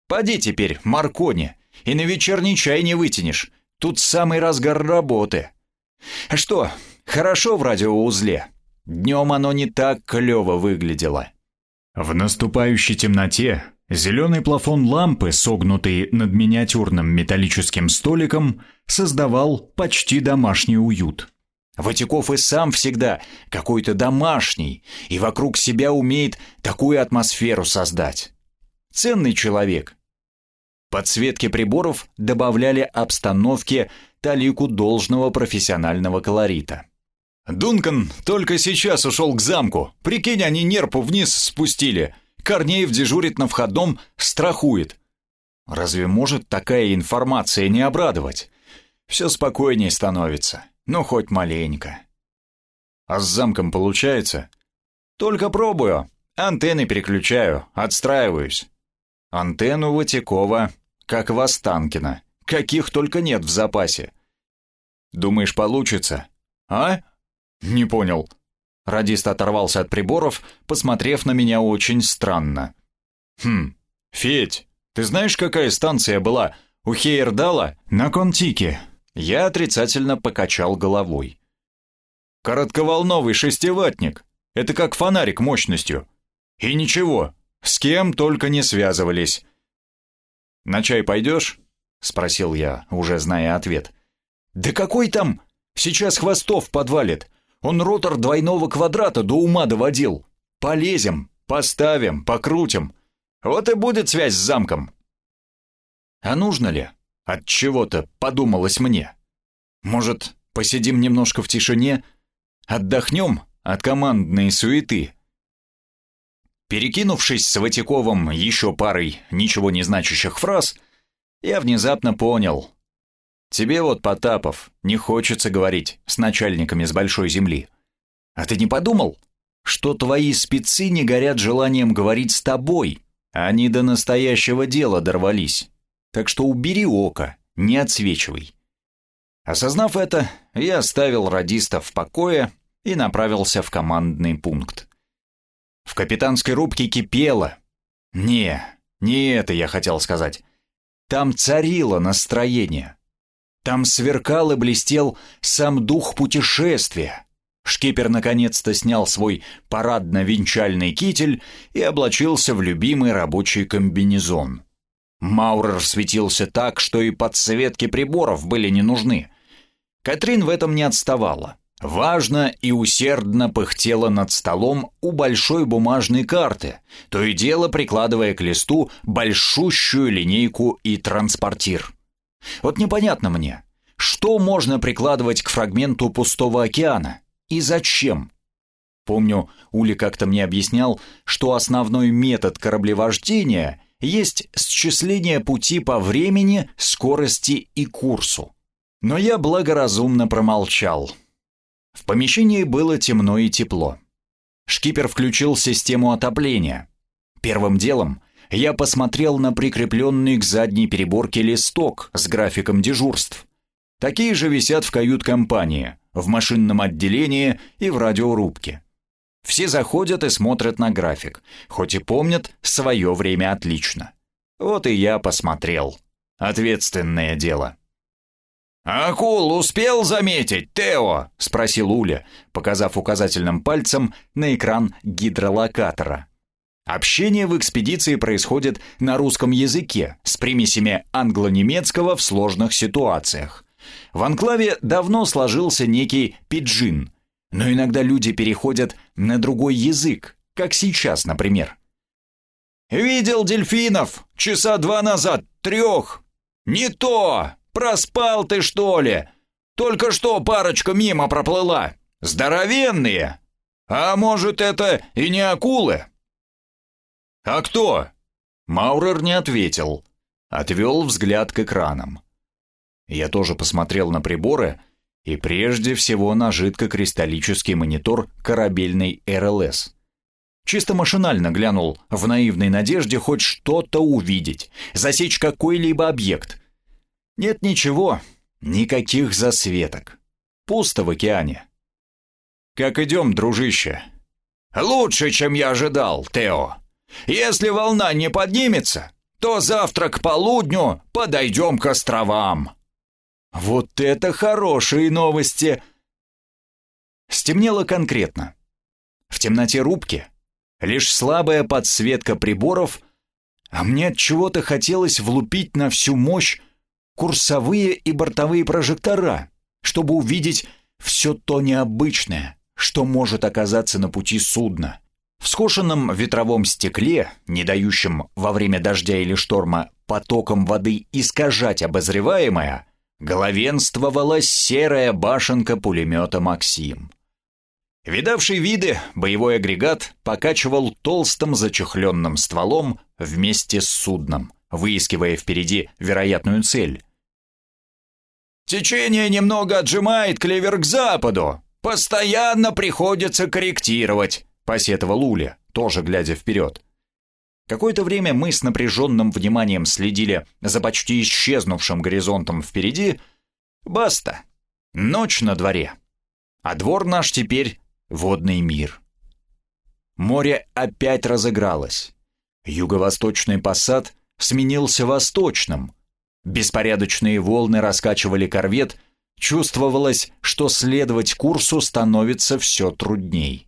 Поди теперь, Маркони, и на вечерний чай не вытянешь. Тут самый разгар работы. Что, хорошо в радиоузле. Днем оно не так клево выглядело. В наступающей темноте Зеленый плафон лампы, согнутый над миниатюрным металлическим столиком, создавал почти домашний уют. Ватиков и сам всегда какой-то домашний, и вокруг себя умеет такую атмосферу создать. Ценный человек. Подсветки приборов добавляли обстановке талику должного профессионального колорита. «Дункан только сейчас ушел к замку. Прикинь, они нерпу вниз спустили», Корнеев дежурит на входном, страхует. Разве может такая информация не обрадовать? Все спокойнее становится, ну хоть маленько. А с замком получается? Только пробую, антенны переключаю, отстраиваюсь. Антенну Ватякова, как в Останкино, каких только нет в запасе. Думаешь, получится? А? Не понял. Радист оторвался от приборов, посмотрев на меня очень странно. «Хм, Федь, ты знаешь, какая станция была у Хейердала на Контике?» Я отрицательно покачал головой. «Коротковолновый шестиватник. Это как фонарик мощностью. И ничего, с кем только не связывались». «На чай пойдешь?» — спросил я, уже зная ответ. «Да какой там? Сейчас хвостов подвалит. Он ротор двойного квадрата до ума доводил. Полезем, поставим, покрутим. Вот и будет связь с замком. А нужно ли? От чего-то подумалось мне. Может, посидим немножко в тишине, отдохнем от командной суеты. Перекинувшись с Ватиковым еще парой ничего не значащих фраз, я внезапно понял, Тебе вот, Потапов, не хочется говорить с начальниками с большой земли. А ты не подумал, что твои спецы не горят желанием говорить с тобой? Они до настоящего дела дорвались. Так что убери око, не отсвечивай. Осознав это, я оставил радиста в покое и направился в командный пункт. В капитанской рубке кипело. Не, не это я хотел сказать. Там царило настроение. Там сверкал и блестел сам дух путешествия. Шкипер наконец-то снял свой парадно-венчальный китель и облачился в любимый рабочий комбинезон. Маурер светился так, что и подсветки приборов были не нужны. Катрин в этом не отставала. Важно и усердно пыхтела над столом у большой бумажной карты, то и дело прикладывая к листу большущую линейку и транспортир. Вот непонятно мне, что можно прикладывать к фрагменту пустого океана и зачем? Помню, Ули как-то мне объяснял, что основной метод кораблевождения есть счисление пути по времени, скорости и курсу. Но я благоразумно промолчал. В помещении было темно и тепло. Шкипер включил систему отопления. Первым делом я посмотрел на прикрепленный к задней переборке листок с графиком дежурств. Такие же висят в кают-компании, в машинном отделении и в радиорубке. Все заходят и смотрят на график, хоть и помнят свое время отлично. Вот и я посмотрел. Ответственное дело. «Акул успел заметить, Тео?» — спросил Уля, показав указательным пальцем на экран гидролокатора. Общение в экспедиции происходит на русском языке с примесями англо-немецкого в сложных ситуациях. В анклаве давно сложился некий пиджин, но иногда люди переходят на другой язык, как сейчас, например. «Видел дельфинов часа два назад, трех. Не то! Проспал ты, что ли? Только что парочка мимо проплыла. Здоровенные! А может, это и не акулы?» «А кто?» Маурер не ответил. Отвел взгляд к экранам. Я тоже посмотрел на приборы и прежде всего на жидкокристаллический монитор корабельной РЛС. Чисто машинально глянул в наивной надежде хоть что-то увидеть, засечь какой-либо объект. Нет ничего, никаких засветок. Пусто в океане. «Как идем, дружище?» «Лучше, чем я ожидал, Тео. Если волна не поднимется, то завтра к полудню подойдем к островам». Вот это хорошие новости! Стемнело конкретно. В темноте рубки лишь слабая подсветка приборов, а мне от чего-то хотелось влупить на всю мощь курсовые и бортовые прожектора, чтобы увидеть все то необычное, что может оказаться на пути судна. В скошенном ветровом стекле, не дающем во время дождя или шторма потоком воды искажать обозреваемое, главенствовала серая башенка пулемета «Максим». Видавший виды, боевой агрегат покачивал толстым зачехленным стволом вместе с судном, выискивая впереди вероятную цель. «Течение немного отжимает клевер к западу. Постоянно приходится корректировать», — посетовал Уля, тоже глядя вперед. Какое-то время мы с напряженным вниманием следили за почти исчезнувшим горизонтом впереди. Баста. Ночь на дворе. А двор наш теперь — водный мир. Море опять разыгралось. Юго-восточный посад сменился восточным. Беспорядочные волны раскачивали корвет, чувствовалось, что следовать курсу становится все трудней.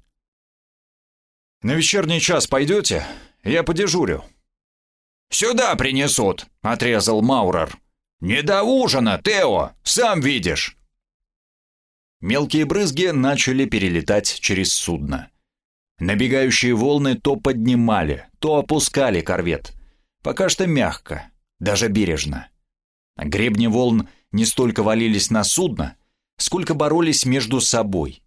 «На вечерний час пойдете?» Я подежурю». «Сюда принесут», — отрезал Маурер. «Не до ужина, Тео, сам видишь». Мелкие брызги начали перелетать через судно. Набегающие волны то поднимали, то опускали корвет. Пока что мягко, даже бережно. Гребни волн не столько валились на судно, сколько боролись между собой.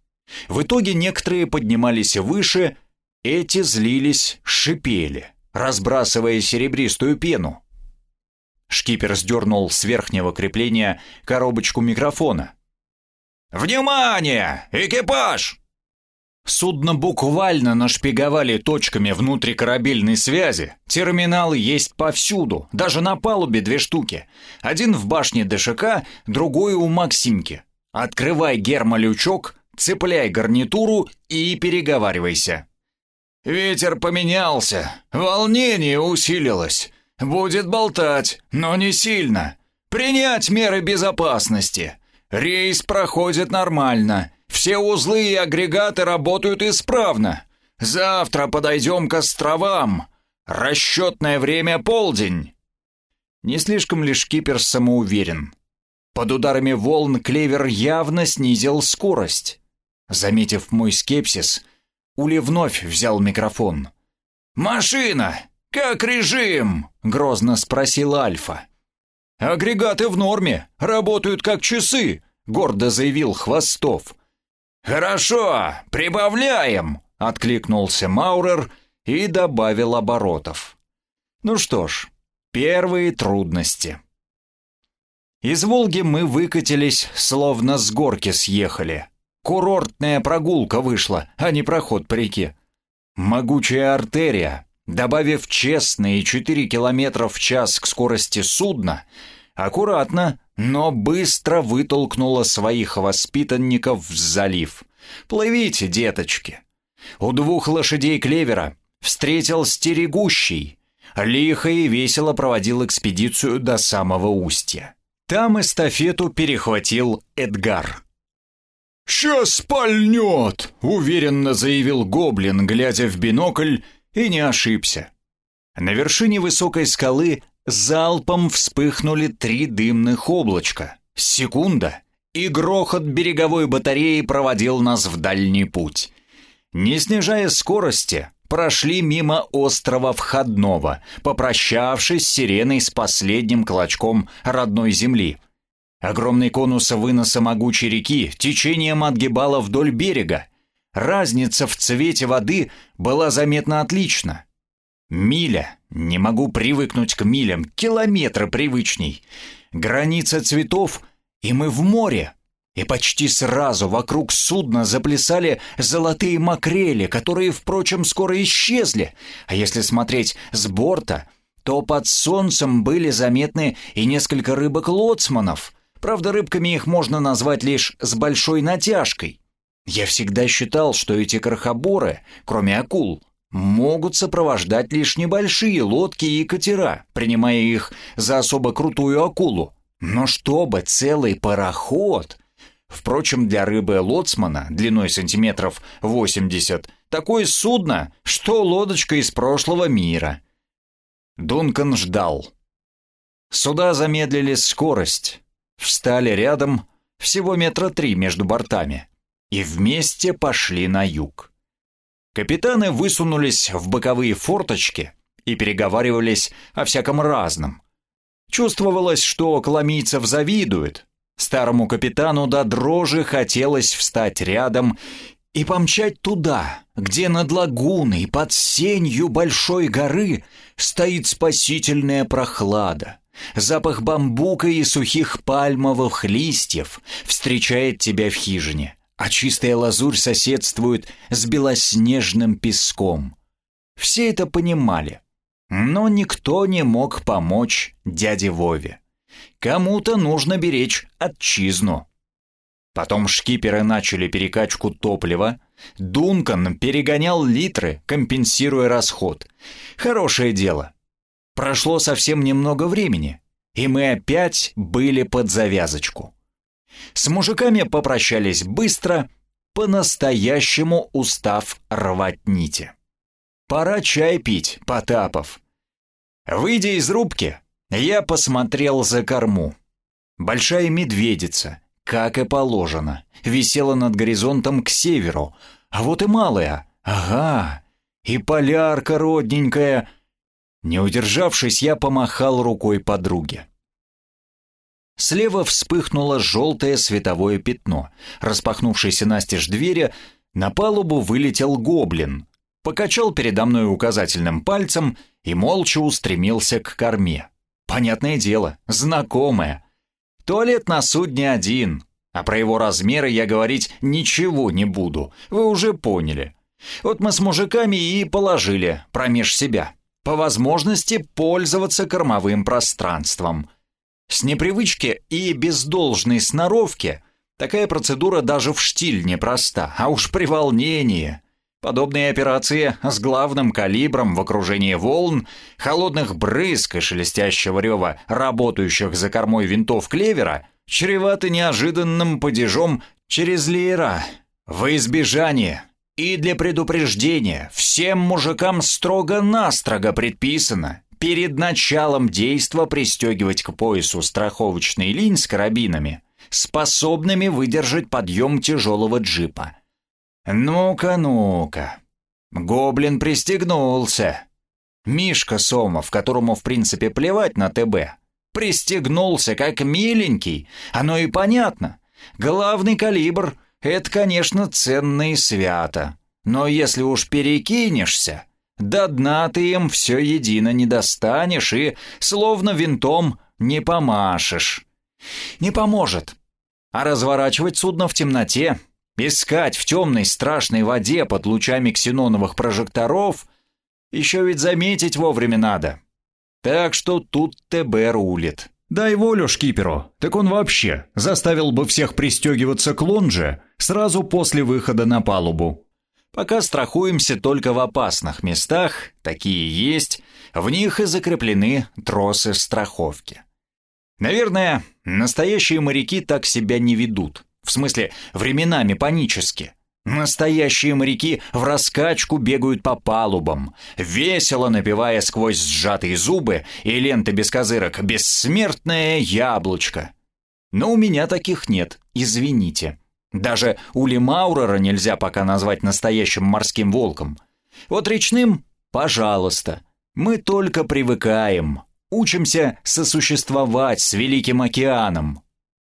В итоге некоторые поднимались выше, эти злились, шипели, разбрасывая серебристую пену. Шкипер сдернул с верхнего крепления коробочку микрофона. «Внимание! Экипаж!» Судно буквально нашпиговали точками внутрикорабельной связи. Терминалы есть повсюду, даже на палубе две штуки. Один в башне ДШК, другой у Максимки. Открывай гермолючок, цепляй гарнитуру и переговаривайся. Ветер поменялся, волнение усилилось. Будет болтать, но не сильно. Принять меры безопасности. Рейс проходит нормально. Все узлы и агрегаты работают исправно. Завтра подойдем к островам. Расчетное время полдень. Не слишком ли шкипер самоуверен? Под ударами волн клевер явно снизил скорость. Заметив мой скепсис, Ули вновь взял микрофон. «Машина! Как режим?» — грозно спросил Альфа. «Агрегаты в норме, работают как часы», — гордо заявил Хвостов. «Хорошо, прибавляем», — откликнулся Маурер и добавил оборотов. Ну что ж, первые трудности. Из Волги мы выкатились, словно с горки съехали. Курортная прогулка вышла, а не проход по реке. Могучая артерия, добавив честные 4 км в час к скорости судна, аккуратно, но быстро вытолкнула своих воспитанников в залив. «Плывите, деточки!» У двух лошадей клевера встретил стерегущий, лихо и весело проводил экспедицию до самого устья. Там эстафету перехватил Эдгар. «Сейчас пальнет!» — уверенно заявил гоблин, глядя в бинокль, и не ошибся. На вершине высокой скалы залпом вспыхнули три дымных облачка. Секунда, и грохот береговой батареи проводил нас в дальний путь. Не снижая скорости, прошли мимо острова Входного, попрощавшись с сиреной с последним клочком родной земли. Огромный конус выноса могучей реки течением отгибало вдоль берега. Разница в цвете воды была заметна отлично. Миля, не могу привыкнуть к милям, километры привычней. Граница цветов, и мы в море. И почти сразу вокруг судна заплясали золотые макрели, которые, впрочем, скоро исчезли. А если смотреть с борта, то под солнцем были заметны и несколько рыбок-лоцманов. Правда, рыбками их можно назвать лишь с большой натяжкой. Я всегда считал, что эти крохоборы, кроме акул, могут сопровождать лишь небольшие лодки и катера, принимая их за особо крутую акулу. Но чтобы целый пароход Впрочем, для рыбы-лоцмана длиной сантиметров 80 такое судно, что лодочка из прошлого мира. Дункан ждал. Суда замедлили скорость, встали рядом, всего метра три между бортами, и вместе пошли на юг. Капитаны высунулись в боковые форточки и переговаривались о всяком разном. Чувствовалось, что коломийцев завидуют, Старому капитану до дрожи хотелось встать рядом и помчать туда, где над лагуной под сенью большой горы стоит спасительная прохлада. Запах бамбука и сухих пальмовых листьев встречает тебя в хижине, а чистая лазурь соседствует с белоснежным песком. Все это понимали, но никто не мог помочь дяде Вове. Кому-то нужно беречь отчизну. Потом шкиперы начали перекачку топлива. Дункан перегонял литры, компенсируя расход. Хорошее дело. Прошло совсем немного времени, и мы опять были под завязочку. С мужиками попрощались быстро, по-настоящему устав рвать нити. Пора чай пить, Потапов. Выйдя из рубки, я посмотрел за корму. Большая медведица, как и положено, висела над горизонтом к северу, а вот и малая, ага, и полярка родненькая. Не удержавшись, я помахал рукой подруге. Слева вспыхнуло желтое световое пятно. Распахнувшейся настежь двери, на палубу вылетел гоблин, покачал передо мной указательным пальцем и молча устремился к корме. Понятное дело, знакомое. Туалет на судне один, а про его размеры я говорить ничего не буду, вы уже поняли. Вот мы с мужиками и положили промеж себя. По возможности пользоваться кормовым пространством. С непривычки и без должной сноровки такая процедура даже в штиль непроста, а уж при волнении. Подобные операции с главным калибром в окружении волн, холодных брызг и шелестящего рева работающих за кормой винтов клевера чреваты неожиданным падежом через леера. В избежание и для предупреждения всем мужикам строго-настрого предписано перед началом действа пристегивать к поясу страховочный линь с карабинами, способными выдержать подъем тяжелого джипа. Ну-ка, ну-ка. Гоблин пристегнулся. Мишка Сомов, которому в принципе плевать на ТБ, пристегнулся как миленький, оно и понятно. Главный калибр — это, конечно, ценно и свято. Но если уж перекинешься, до дна ты им все едино не достанешь и, словно винтом, не помашешь. Не поможет. А разворачивать судно в темноте, искать в темной страшной воде под лучами ксеноновых прожекторов, еще ведь заметить вовремя надо. Так что тут ТБ рулит. Дай волю шкиперу, так он вообще заставил бы всех пристегиваться к лонже сразу после выхода на палубу. Пока страхуемся только в опасных местах, такие есть, в них и закреплены тросы страховки. Наверное, настоящие моряки так себя не ведут. В смысле, временами панически. Настоящие моряки в раскачку бегают по палубам, весело напевая сквозь сжатые зубы и ленты без козырок «Бессмертное яблочко». Но у меня таких нет, извините. Даже Ули Маурера нельзя пока назвать настоящим морским волком. Вот речным — пожалуйста. Мы только привыкаем, учимся сосуществовать с Великим океаном.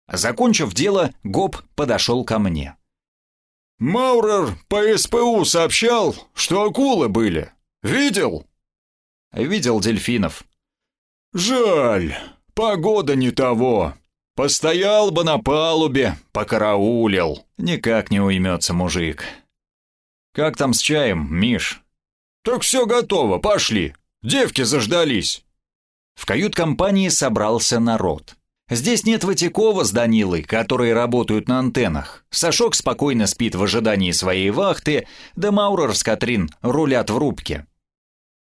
Закончив дело, Гоб подошел ко мне. «Маурер по СПУ сообщал, что акулы были. Видел?» «Видел дельфинов». «Жаль, погода не того. Постоял бы на палубе, покараулил. Никак не уймется мужик. Как там с чаем, Миш? Так все готово, пошли. Девки заждались. В кают-компании собрался народ. Здесь нет Ватякова с Данилой, которые работают на антеннах. Сашок спокойно спит в ожидании своей вахты, да Маурер с Катрин рулят в рубке.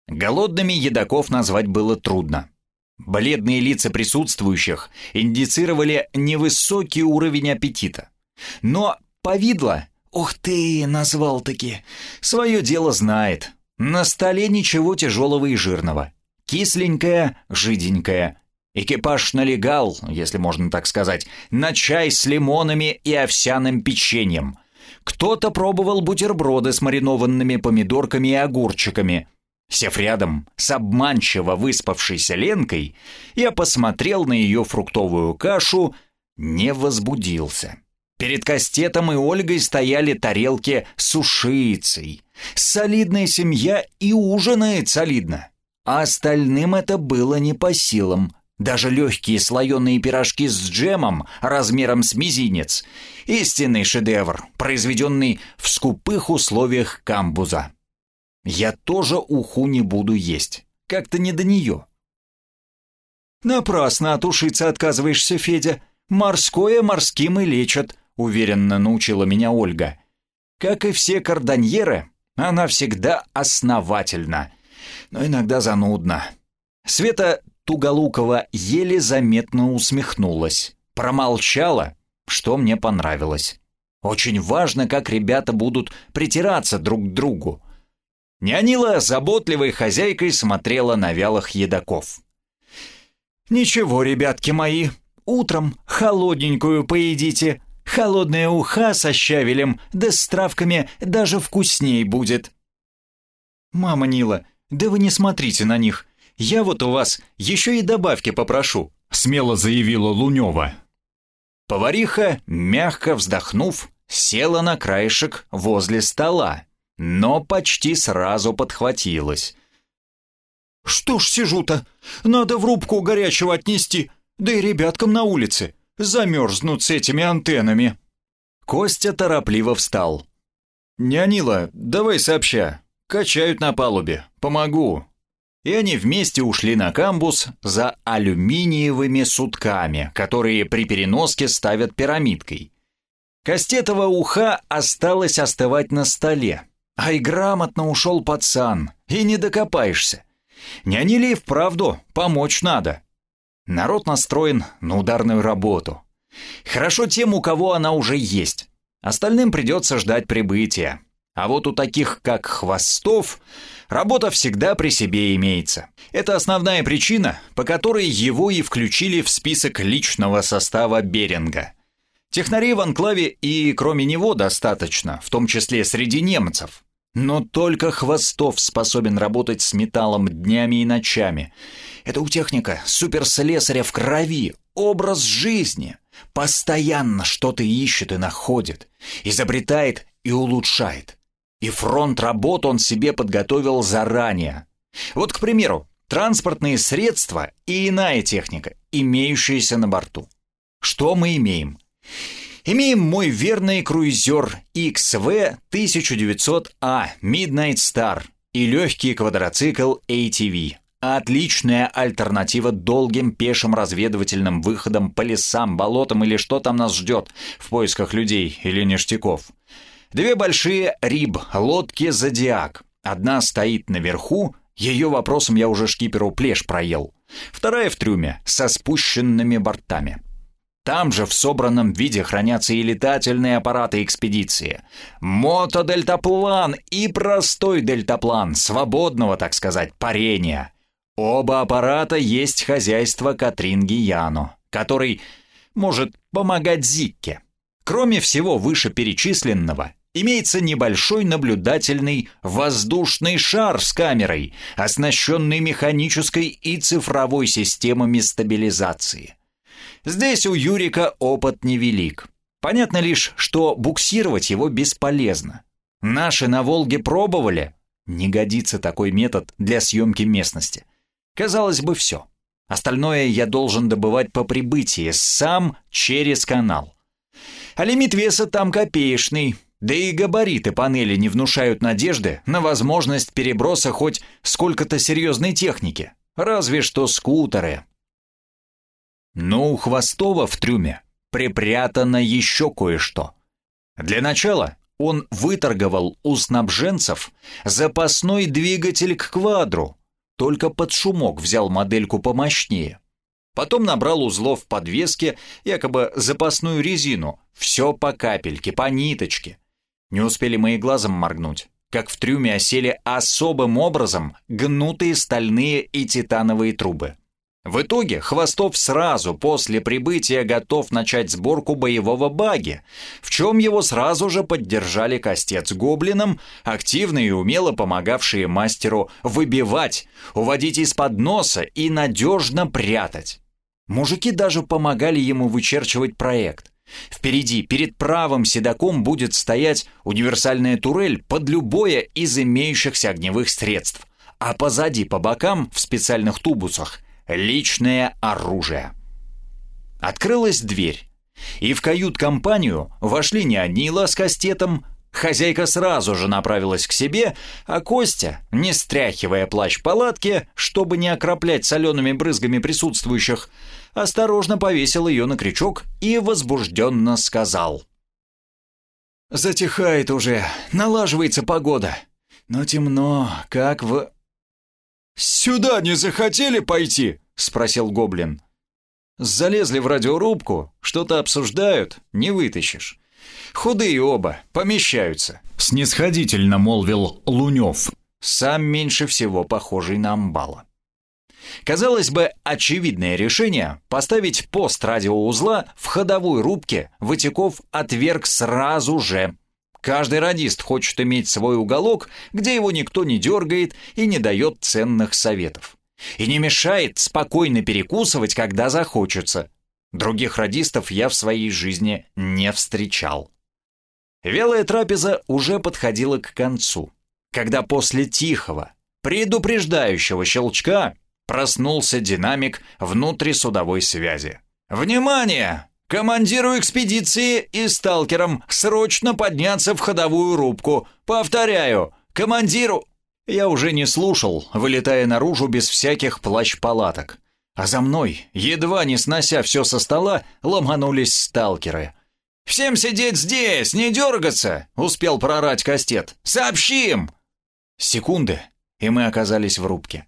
Голодными едоков назвать было трудно. Бледные лица присутствующих индицировали невысокий уровень аппетита. Но повидло, ух ты, назвал-таки, свое дело знает. На столе ничего тяжелого и жирного. Кисленькое, жиденькое. Экипаж налегал, если можно так сказать, на чай с лимонами и овсяным печеньем. Кто-то пробовал бутерброды с маринованными помидорками и огурчиками – Сев рядом с обманчиво выспавшейся Ленкой, я посмотрел на ее фруктовую кашу, не возбудился. Перед Кастетом и Ольгой стояли тарелки с ушицей. Солидная семья и ужинает солидно. А остальным это было не по силам. Даже легкие слоеные пирожки с джемом размером с мизинец. Истинный шедевр, произведенный в скупых условиях камбуза. Я тоже уху не буду есть. Как-то не до нее. «Напрасно от ушицы отказываешься, Федя. Морское морским и лечат», — уверенно научила меня Ольга. Как и все кардоньеры, она всегда основательна, но иногда занудна. Света Туголукова еле заметно усмехнулась, промолчала, что мне понравилось. Очень важно, как ребята будут притираться друг к другу. Нянила заботливой хозяйкой смотрела на вялых едоков. «Ничего, ребятки мои, утром холодненькую поедите. Холодная уха со щавелем, да с травками даже вкусней будет». «Мама Нила, да вы не смотрите на них. Я вот у вас еще и добавки попрошу», — смело заявила Лунева. Повариха, мягко вздохнув, села на краешек возле стола но почти сразу подхватилась. «Что ж сижу-то? Надо в рубку горячего отнести, да и ребяткам на улице. Замерзнут с этими антеннами». Костя торопливо встал. «Нянила, давай сообща. Качают на палубе. Помогу». И они вместе ушли на камбус за алюминиевыми сутками, которые при переноске ставят пирамидкой. Кастетова уха осталась остывать на столе, Ай, грамотно ушел пацан, и не докопаешься. Не они ли вправду помочь надо? Народ настроен на ударную работу. Хорошо тем, у кого она уже есть. Остальным придется ждать прибытия. А вот у таких, как Хвостов, работа всегда при себе имеется. Это основная причина, по которой его и включили в список личного состава Беринга. Технарей в анклаве и кроме него достаточно, в том числе среди немцев. Но только Хвостов способен работать с металлом днями и ночами. Это у техника суперслесаря в крови, образ жизни. Постоянно что-то ищет и находит, изобретает и улучшает. И фронт работ он себе подготовил заранее. Вот, к примеру, транспортные средства и иная техника, имеющиеся на борту. Что мы имеем? Имеем мой верный круизер XV-1900A Midnight Star и легкий квадроцикл ATV. Отличная альтернатива долгим пешим разведывательным выходам по лесам, болотам или что там нас ждет в поисках людей или ништяков. Две большие риб, лодки «Зодиак». Одна стоит наверху, ее вопросом я уже шкиперу плешь проел. Вторая в трюме, со спущенными бортами. Там же в собранном виде хранятся и летательные аппараты экспедиции. Мотодельтаплан и простой дельтаплан, свободного, так сказать, парения. Оба аппарата есть хозяйство Катрин Гияно, который может помогать Зикке. Кроме всего вышеперечисленного, имеется небольшой наблюдательный воздушный шар с камерой, оснащенный механической и цифровой системами стабилизации. Здесь у Юрика опыт невелик. Понятно лишь, что буксировать его бесполезно. Наши на Волге пробовали. Не годится такой метод для съемки местности. Казалось бы, все. Остальное я должен добывать по прибытии, сам через канал. А лимит веса там копеечный, да и габариты панели не внушают надежды на возможность переброса хоть сколько-то серьезной техники. Разве что скутеры, но у Хвостова в трюме припрятано еще кое-что. Для начала он выторговал у снабженцев запасной двигатель к квадру, только под шумок взял модельку помощнее. Потом набрал узлов в подвеске, якобы запасную резину, все по капельке, по ниточке. Не успели мои глазом моргнуть, как в трюме осели особым образом гнутые стальные и титановые трубы. В итоге Хвостов сразу после прибытия готов начать сборку боевого баги, в чем его сразу же поддержали Костец Гоблином, активно и умело помогавшие мастеру выбивать, уводить из-под носа и надежно прятать. Мужики даже помогали ему вычерчивать проект. Впереди, перед правым седаком будет стоять универсальная турель под любое из имеющихся огневых средств, а позади по бокам в специальных тубусах личное оружие. Открылась дверь, и в кают-компанию вошли Неонила с кастетом, Хозяйка сразу же направилась к себе, а Костя, не стряхивая плащ палатки, чтобы не окроплять солеными брызгами присутствующих, осторожно повесил ее на крючок и возбужденно сказал. «Затихает уже, налаживается погода, но темно, как в...» «Сюда не захотели пойти?» — спросил гоблин. «Залезли в радиорубку, что-то обсуждают, не вытащишь. Худые оба, помещаются», — снисходительно молвил Лунев, сам меньше всего похожий на амбала. Казалось бы, очевидное решение — поставить пост радиоузла в ходовой рубке Ватиков отверг сразу же — Каждый радист хочет иметь свой уголок, где его никто не дергает и не дает ценных советов. И не мешает спокойно перекусывать, когда захочется. Других радистов я в своей жизни не встречал. Велая трапеза уже подходила к концу, когда после тихого, предупреждающего щелчка проснулся динамик внутрисудовой связи. «Внимание! Командиру экспедиции и сталкерам срочно подняться в ходовую рубку. Повторяю, командиру...» Я уже не слушал, вылетая наружу без всяких плащ-палаток. А за мной, едва не снося все со стола, ломанулись сталкеры. «Всем сидеть здесь, не дергаться!» — успел прорать Кастет. «Сообщим!» Секунды, и мы оказались в рубке.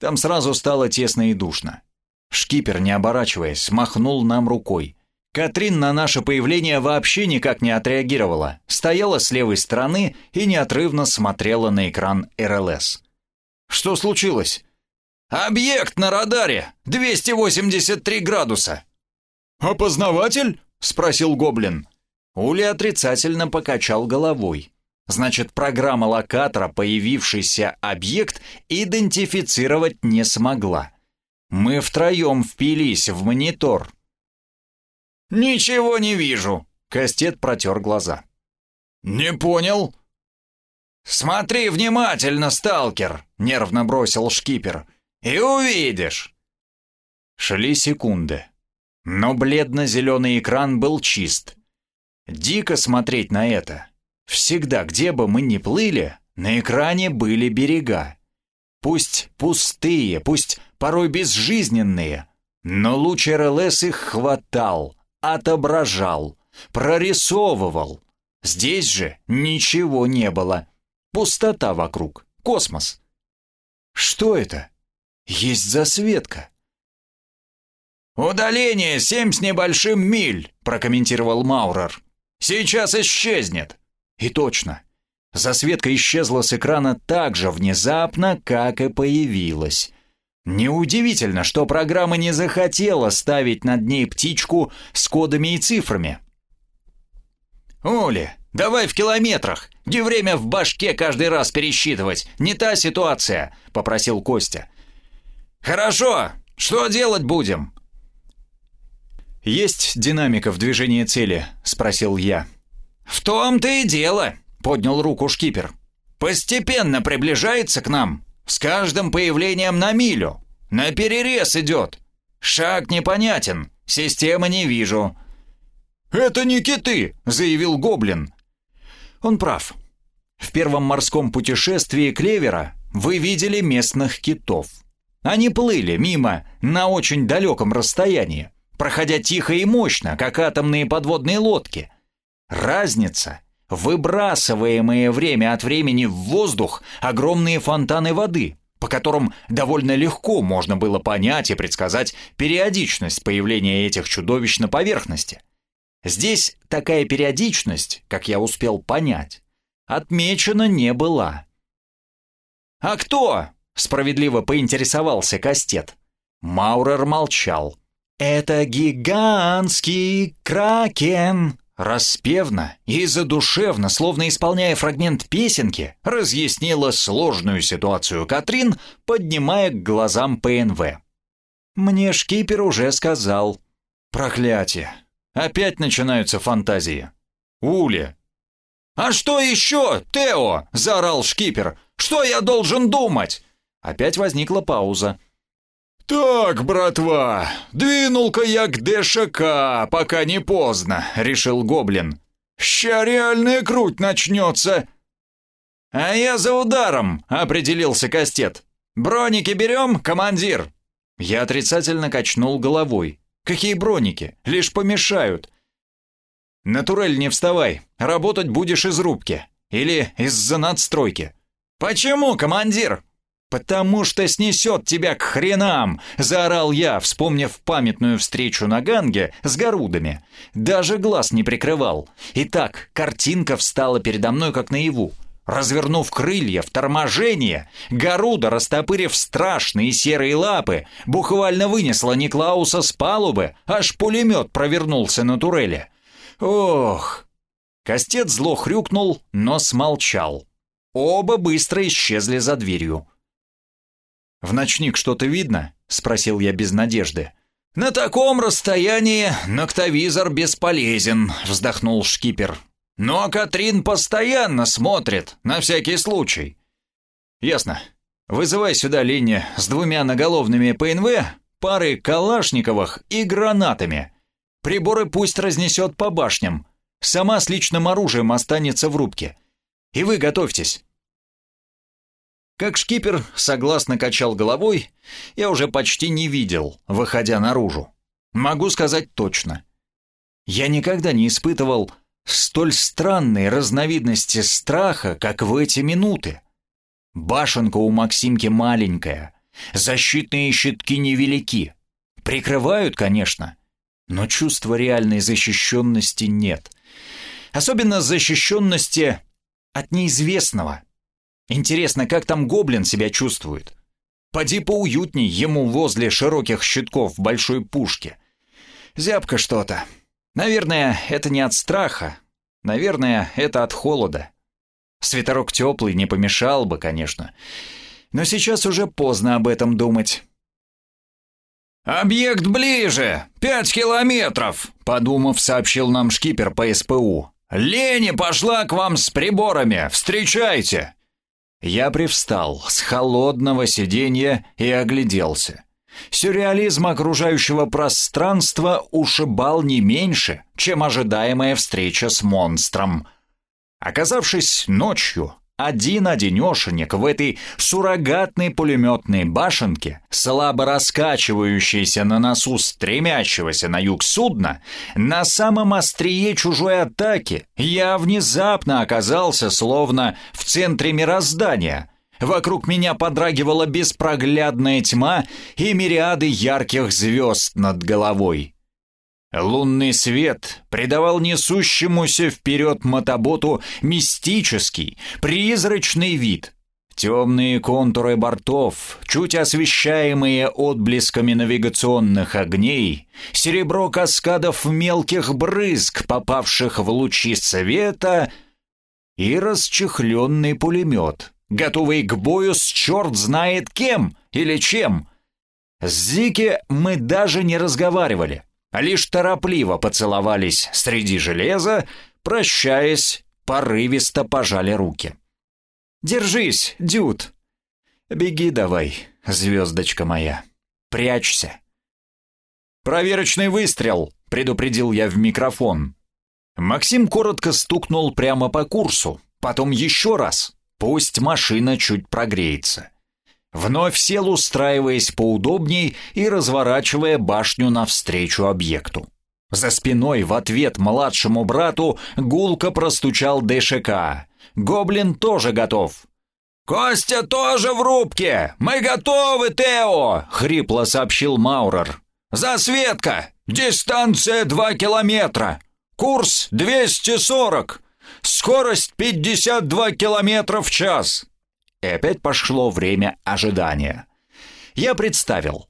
Там сразу стало тесно и душно. Шкипер, не оборачиваясь, махнул нам рукой. Катрин на наше появление вообще никак не отреагировала, стояла с левой стороны и неотрывно смотрела на экран РЛС. «Что случилось?» «Объект на радаре! 283 градуса!» «Опознаватель?» — спросил Гоблин. Ули отрицательно покачал головой. Значит, программа локатора появившийся объект идентифицировать не смогла. Мы втроем впились в монитор. «Ничего не вижу», — Кастет протер глаза. «Не понял?» «Смотри внимательно, сталкер», — нервно бросил шкипер. «И увидишь». Шли секунды. Но бледно-зеленый экран был чист. Дико смотреть на это. Всегда, где бы мы ни плыли, на экране были берега. Пусть пустые, пусть порой безжизненные, но луч РЛС их хватал, отображал, прорисовывал. Здесь же ничего не было. Пустота вокруг, космос. Что это? Есть засветка. «Удаление семь с небольшим миль», — прокомментировал Маурер. «Сейчас исчезнет». И точно. Засветка исчезла с экрана так же внезапно, как и появилась. Неудивительно, что программа не захотела ставить над ней птичку с кодами и цифрами. «Оля, давай в километрах, не время в башке каждый раз пересчитывать, не та ситуация», — попросил Костя. «Хорошо, что делать будем?» «Есть динамика в движении цели?» — спросил я. «В том-то и дело», — поднял руку шкипер. «Постепенно приближается к нам, с каждым появлением на милю. На перерез идет. Шаг непонятен, системы не вижу». «Это не киты», — заявил Гоблин. Он прав. В первом морском путешествии Клевера вы видели местных китов. Они плыли мимо на очень далеком расстоянии, проходя тихо и мощно, как атомные подводные лодки. Разница выбрасываемые время от времени в воздух огромные фонтаны воды, по которым довольно легко можно было понять и предсказать периодичность появления этих чудовищ на поверхности. Здесь такая периодичность, как я успел понять, отмечена не была. «А кто?» — справедливо поинтересовался Кастет. Маурер молчал. «Это гигантский кракен!» Распевно и задушевно, словно исполняя фрагмент песенки, разъяснила сложную ситуацию Катрин, поднимая к глазам ПНВ. «Мне шкипер уже сказал». «Проклятие! Опять начинаются фантазии. Уля!» «А что еще, Тео?» – заорал шкипер. «Что я должен думать?» Опять возникла пауза. «Так, братва, двинул-ка я к ДШК, пока не поздно», — решил Гоблин. «Ща реальная круть начнется». «А я за ударом», — определился Кастет. «Броники берем, командир?» Я отрицательно качнул головой. «Какие броники? Лишь помешают». «Натурель, не вставай, работать будешь из рубки. Или из-за надстройки». «Почему, командир?» «Потому что снесет тебя к хренам!» — заорал я, вспомнив памятную встречу на Ганге с Горудами. Даже глаз не прикрывал. Итак, картинка встала передо мной как наяву. Развернув крылья в торможение, Гаруда, растопырив страшные серые лапы, буквально вынесла Никлауса с палубы, аж пулемет провернулся на турели. Ох! Костец зло хрюкнул, но смолчал. Оба быстро исчезли за дверью. «В ночник что-то видно?» — спросил я без надежды. «На таком расстоянии ноктовизор бесполезен», — вздохнул шкипер. «Но Катрин постоянно смотрит, на всякий случай». «Ясно. Вызывай сюда линии с двумя наголовными ПНВ, парой калашниковых и гранатами. Приборы пусть разнесет по башням. Сама с личным оружием останется в рубке. И вы готовьтесь. Как шкипер согласно качал головой, я уже почти не видел, выходя наружу. Могу сказать точно. Я никогда не испытывал столь странной разновидности страха, как в эти минуты. Башенка у Максимки маленькая, защитные щитки невелики. Прикрывают, конечно, но чувства реальной защищенности нет. Особенно защищенности от неизвестного. Интересно, как там гоблин себя чувствует? Поди поуютней ему возле широких щитков большой пушки. Зябко что-то. Наверное, это не от страха. Наверное, это от холода. Светорок теплый не помешал бы, конечно. Но сейчас уже поздно об этом думать. «Объект ближе! Пять километров!» — подумав, сообщил нам шкипер по СПУ. «Лени пошла к вам с приборами! Встречайте!» Я привстал с холодного сиденья и огляделся. Сюрреализм окружающего пространства ушибал не меньше, чем ожидаемая встреча с монстром. Оказавшись ночью один-одинешенек в этой суррогатной пулеметной башенке, слабо раскачивающейся на носу стремящегося на юг судна, на самом острие чужой атаки, я внезапно оказался словно в центре мироздания. Вокруг меня подрагивала беспроглядная тьма и мириады ярких звезд над головой. Лунный свет придавал несущемуся вперед мотоботу мистический, призрачный вид. Темные контуры бортов, чуть освещаемые отблесками навигационных огней, серебро каскадов мелких брызг, попавших в лучи света, и расчехленный пулемет, готовый к бою с черт знает кем или чем. С Зики мы даже не разговаривали — лишь торопливо поцеловались среди железа, прощаясь, порывисто пожали руки. «Держись, Дюд!» «Беги давай, звездочка моя, прячься!» «Проверочный выстрел!» — предупредил я в микрофон. Максим коротко стукнул прямо по курсу, потом еще раз. Пусть машина чуть прогреется. Вновь сел, устраиваясь поудобней и разворачивая башню навстречу объекту. За спиной в ответ младшему брату гулко простучал ДШК. Гоблин тоже готов. «Костя тоже в рубке! Мы готовы, Тео!» — хрипло сообщил Маурер. «Засветка! Дистанция 2 километра! Курс 240! Скорость 52 километра в час!» И опять пошло время ожидания. Я представил.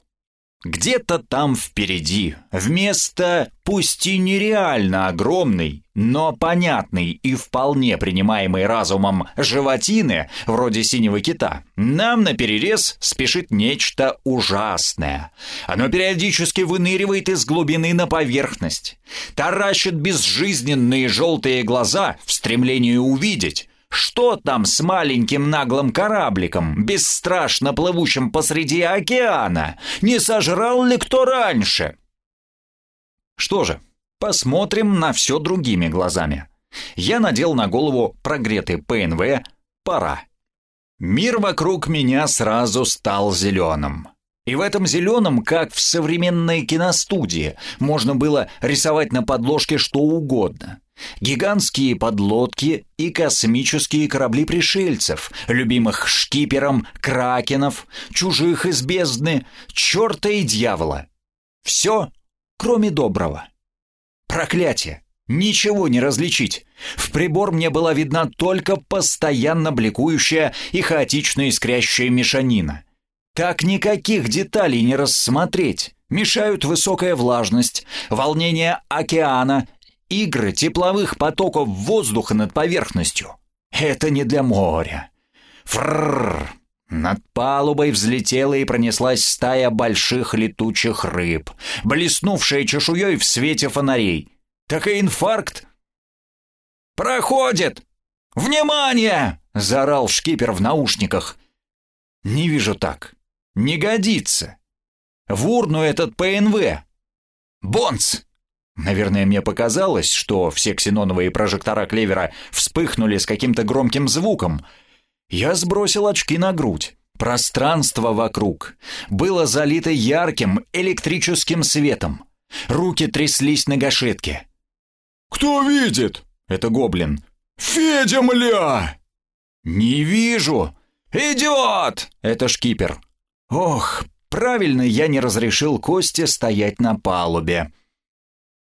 Где-то там впереди, вместо, пусть и нереально огромной, но понятной и вполне принимаемой разумом животины, вроде синего кита, нам на перерез спешит нечто ужасное. Оно периодически выныривает из глубины на поверхность, таращит безжизненные желтые глаза в стремлении увидеть, что там с маленьким наглым корабликом, бесстрашно плывущим посреди океана? Не сожрал ли кто раньше? Что же, посмотрим на все другими глазами. Я надел на голову прогретый ПНВ «Пора». Мир вокруг меня сразу стал зеленым. И в этом зеленом, как в современной киностудии, можно было рисовать на подложке что угодно. Гигантские подлодки и космические корабли пришельцев, любимых шкипером, кракенов, чужих из бездны, черта и дьявола. Все, кроме доброго. Проклятие! Ничего не различить. В прибор мне была видна только постоянно бликующая и хаотично искрящая мешанина. Так никаких деталей не рассмотреть. Мешают высокая влажность, волнение океана игры тепловых потоков воздуха над поверхностью. Это не для моря. Фрррр. Над палубой взлетела и пронеслась стая больших летучих рыб, блеснувшая чешуей в свете фонарей. Так и инфаркт. «Проходит! Внимание!» — заорал шкипер в наушниках. «Не вижу так. Не годится. В урну этот ПНВ. Бонц!» Наверное, мне показалось, что все ксеноновые прожектора клевера вспыхнули с каким-то громким звуком. Я сбросил очки на грудь. Пространство вокруг было залито ярким электрическим светом. Руки тряслись на гашетке. «Кто видит?» «Это гоблин». «Федя, мля!» «Не вижу!» «Идет!» «Это шкипер». «Ох, правильно я не разрешил Косте стоять на палубе».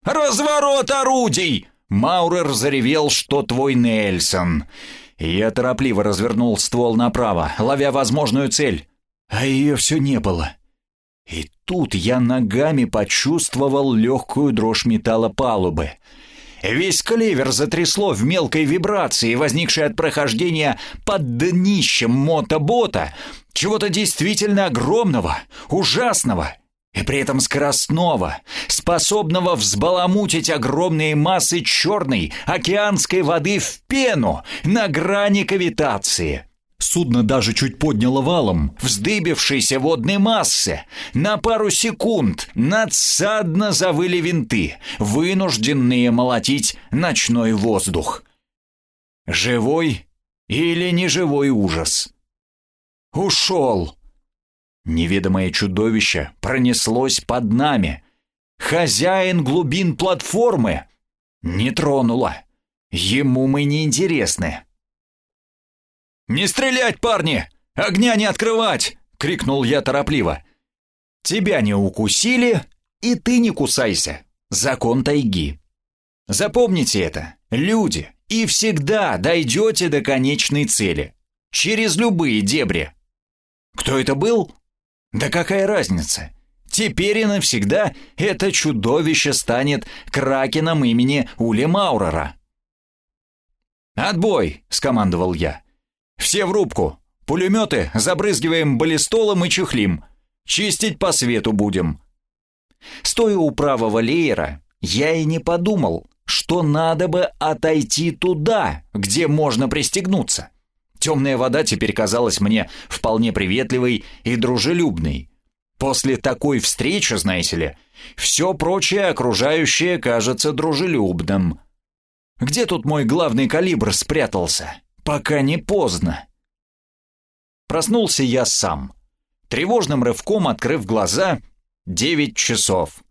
«Разворот орудий!» Маурер заревел, что твой Нельсон. Я торопливо развернул ствол направо, ловя возможную цель. А ее все не было. И тут я ногами почувствовал легкую дрожь металла палубы. Весь клевер затрясло в мелкой вибрации, возникшей от прохождения под днищем мотобота, чего-то действительно огромного, ужасного и при этом скоростного, способного взбаламутить огромные массы черной океанской воды в пену на грани кавитации. Судно даже чуть подняло валом, вздыбившейся водной массы. На пару секунд надсадно завыли винты, вынужденные молотить ночной воздух. Живой или неживой ужас? Ушел. Неведомое чудовище пронеслось под нами. Хозяин глубин платформы не тронуло. Ему мы не интересны. «Не стрелять, парни! Огня не открывать!» — крикнул я торопливо. «Тебя не укусили, и ты не кусайся. Закон тайги. Запомните это, люди, и всегда дойдете до конечной цели. Через любые дебри. Кто это был? Да какая разница? Теперь и навсегда это чудовище станет кракеном имени Ули Маурера. «Отбой!» — скомандовал я. «Все в рубку! Пулеметы забрызгиваем баллистолом и чехлим. Чистить по свету будем!» Стоя у правого леера, я и не подумал, что надо бы отойти туда, где можно пристегнуться. Темная вода теперь казалась мне вполне приветливой и дружелюбной. После такой встречи, знаете ли, все прочее окружающее кажется дружелюбным. Где тут мой главный калибр спрятался? пока не поздно. Проснулся я сам. Тревожным рывком открыв глаза, девять часов.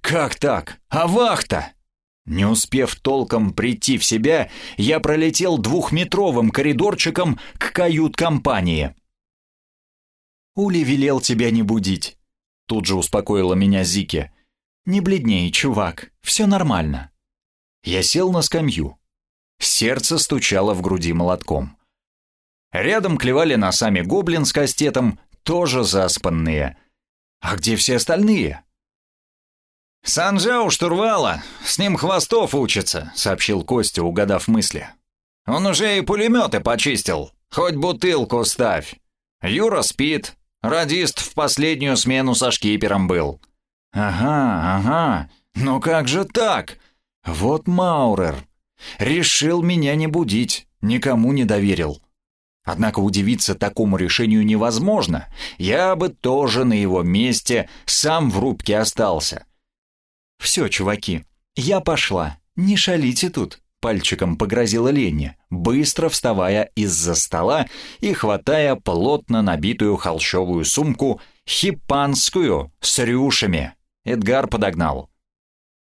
Как так? А вахта? Не успев толком прийти в себя, я пролетел двухметровым коридорчиком к кают-компании. «Ули велел тебя не будить», — тут же успокоила меня Зики. «Не бледней, чувак, все нормально». Я сел на скамью. Сердце стучало в груди молотком. Рядом клевали носами гоблин с кастетом, тоже заспанные. А где все остальные? «Санжа у штурвала, с ним Хвостов учится», — сообщил Костя, угадав мысли. «Он уже и пулеметы почистил, хоть бутылку ставь. Юра спит, радист в последнюю смену со шкипером был». «Ага, ага, ну как же так? Вот Маурер, Решил меня не будить, никому не доверил. Однако удивиться такому решению невозможно. Я бы тоже на его месте сам в рубке остался. «Все, чуваки, я пошла. Не шалите тут», — пальчиком погрозила Леня, быстро вставая из-за стола и хватая плотно набитую холщовую сумку хипанскую с рюшами. Эдгар подогнал.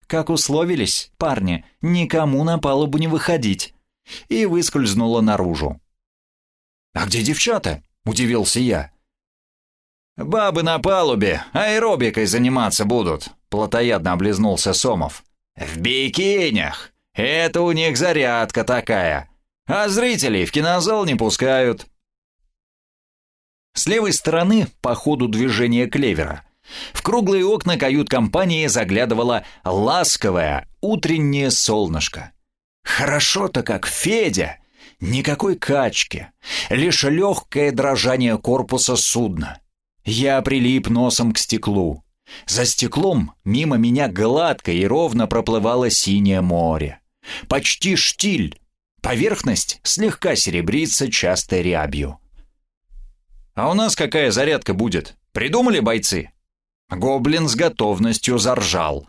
Как условились, парни, никому на палубу не выходить. И выскользнула наружу. «А где девчата?» — удивился я. «Бабы на палубе аэробикой заниматься будут», — плотоядно облизнулся Сомов. «В бикинях! Это у них зарядка такая. А зрителей в кинозал не пускают». С левой стороны, по ходу движения клевера, в круглые окна кают-компании заглядывало ласковое утреннее солнышко. Хорошо-то как Федя! Никакой качки, лишь легкое дрожание корпуса судна. Я прилип носом к стеклу. За стеклом мимо меня гладко и ровно проплывало синее море. Почти штиль. Поверхность слегка серебрится частой рябью. «А у нас какая зарядка будет? Придумали бойцы?» Гоблин с готовностью заржал.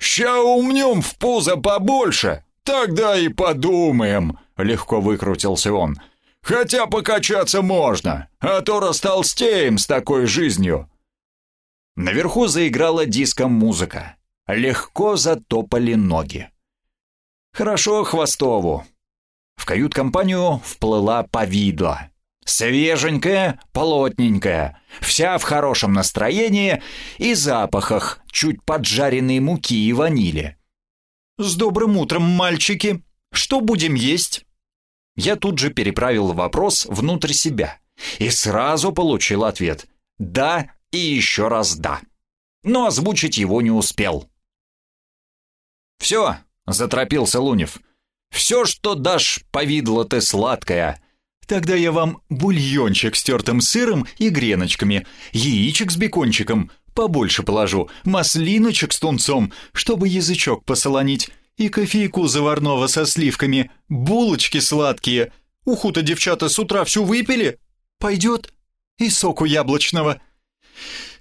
«Ща умнем в пузо побольше, тогда и подумаем», — легко выкрутился он. «Хотя покачаться можно, а то растолстеем с такой жизнью». Наверху заиграла диском музыка. Легко затопали ноги. Хорошо Хвостову. В кают-компанию вплыла повидла. Свеженькая, плотненькая, вся в хорошем настроении и запахах чуть поджаренной муки и ванили. «С добрым утром, мальчики! Что будем есть?» Я тут же переправил вопрос внутрь себя и сразу получил ответ «да» и еще раз «да». Но озвучить его не успел. «Все», — заторопился Лунев, — «все, что дашь, повидло ты сладкое, Тогда я вам бульончик с тертым сыром и греночками, яичек с бекончиком, побольше положу, маслиночек с тунцом, чтобы язычок посолонить, и кофейку заварного со сливками, булочки сладкие. Уху-то девчата с утра всю выпили? Пойдет? И соку яблочного».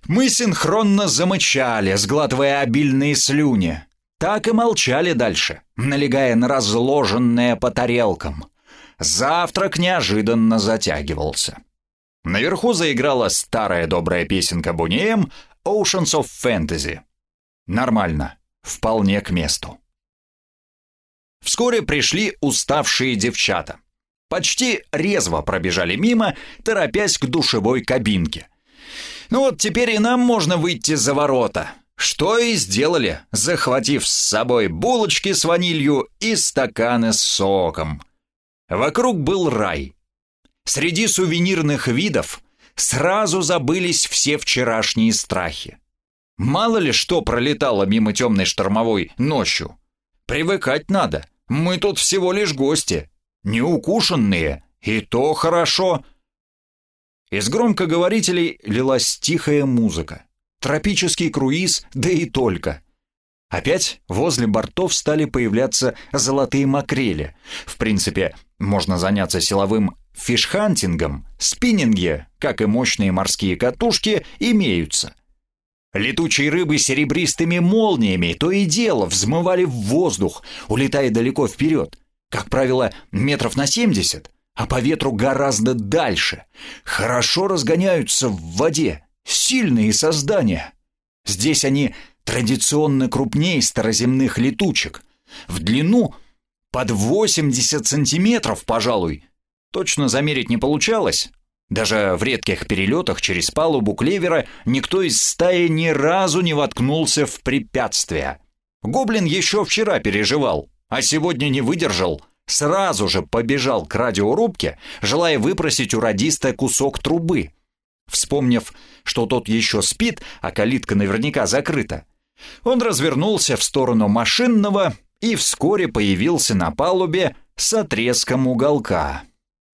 Мы синхронно замычали, сглатывая обильные слюни. Так и молчали дальше, налегая на разложенное по тарелкам. Завтрак неожиданно затягивался. Наверху заиграла старая добрая песенка Бунеем «Oceans of Fantasy». Нормально, вполне к месту. Вскоре пришли уставшие девчата. Почти резво пробежали мимо, торопясь к душевой кабинке. Ну вот теперь и нам можно выйти за ворота. Что и сделали, захватив с собой булочки с ванилью и стаканы с соком – Вокруг был рай. Среди сувенирных видов сразу забылись все вчерашние страхи. Мало ли что пролетало мимо темной штормовой ночью. Привыкать надо. Мы тут всего лишь гости. Неукушенные. И то хорошо. Из громкоговорителей лилась тихая музыка. Тропический круиз, да и только. Опять возле бортов стали появляться золотые макрели. В принципе, можно заняться силовым фишхантингом, спиннинги, как и мощные морские катушки, имеются. Летучие рыбы серебристыми молниями то и дело взмывали в воздух, улетая далеко вперед, как правило, метров на 70, а по ветру гораздо дальше. Хорошо разгоняются в воде, сильные создания. Здесь они традиционно крупнее староземных летучек. В длину под 80 сантиметров, пожалуй. Точно замерить не получалось. Даже в редких перелетах через палубу клевера никто из стаи ни разу не воткнулся в препятствия. Гоблин еще вчера переживал, а сегодня не выдержал. Сразу же побежал к радиорубке, желая выпросить у радиста кусок трубы. Вспомнив, что тот еще спит, а калитка наверняка закрыта, он развернулся в сторону машинного и вскоре появился на палубе с отрезком уголка.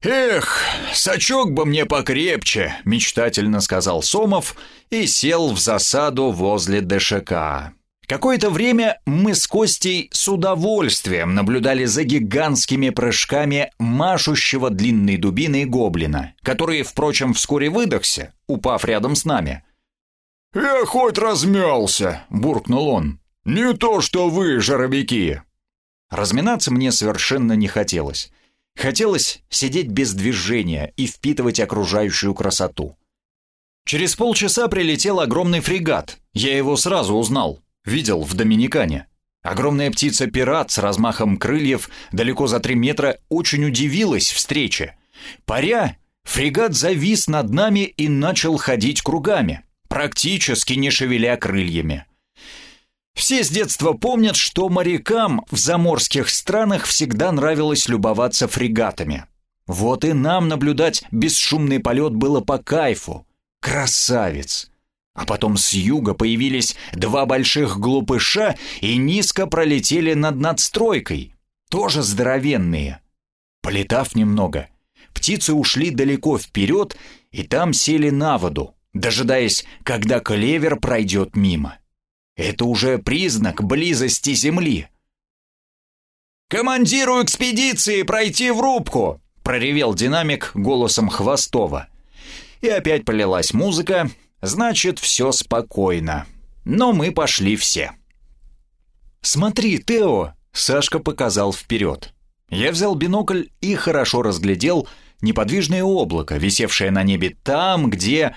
«Эх, сачок бы мне покрепче», — мечтательно сказал Сомов и сел в засаду возле ДШК. Какое-то время мы с Костей с удовольствием наблюдали за гигантскими прыжками машущего длинной дубиной гоблина, который, впрочем, вскоре выдохся, упав рядом с нами. «Я хоть размялся», — буркнул он. «Не то, что вы, жаровики». Разминаться мне совершенно не хотелось. Хотелось сидеть без движения и впитывать окружающую красоту. Через полчаса прилетел огромный фрегат. Я его сразу узнал. Видел в Доминикане. Огромная птица-пират с размахом крыльев далеко за три метра очень удивилась встрече. Паря, фрегат завис над нами и начал ходить кругами практически не шевеля крыльями. Все с детства помнят, что морякам в заморских странах всегда нравилось любоваться фрегатами. Вот и нам наблюдать бесшумный полет было по кайфу. Красавец! А потом с юга появились два больших глупыша и низко пролетели над надстройкой. Тоже здоровенные. Полетав немного, птицы ушли далеко вперед и там сели на воду дожидаясь, когда клевер пройдет мимо. Это уже признак близости Земли. «Командиру экспедиции пройти в рубку!» — проревел динамик голосом Хвостова. И опять полилась музыка, значит, все спокойно. Но мы пошли все. «Смотри, Тео!» — Сашка показал вперед. Я взял бинокль и хорошо разглядел неподвижное облако, висевшее на небе там, где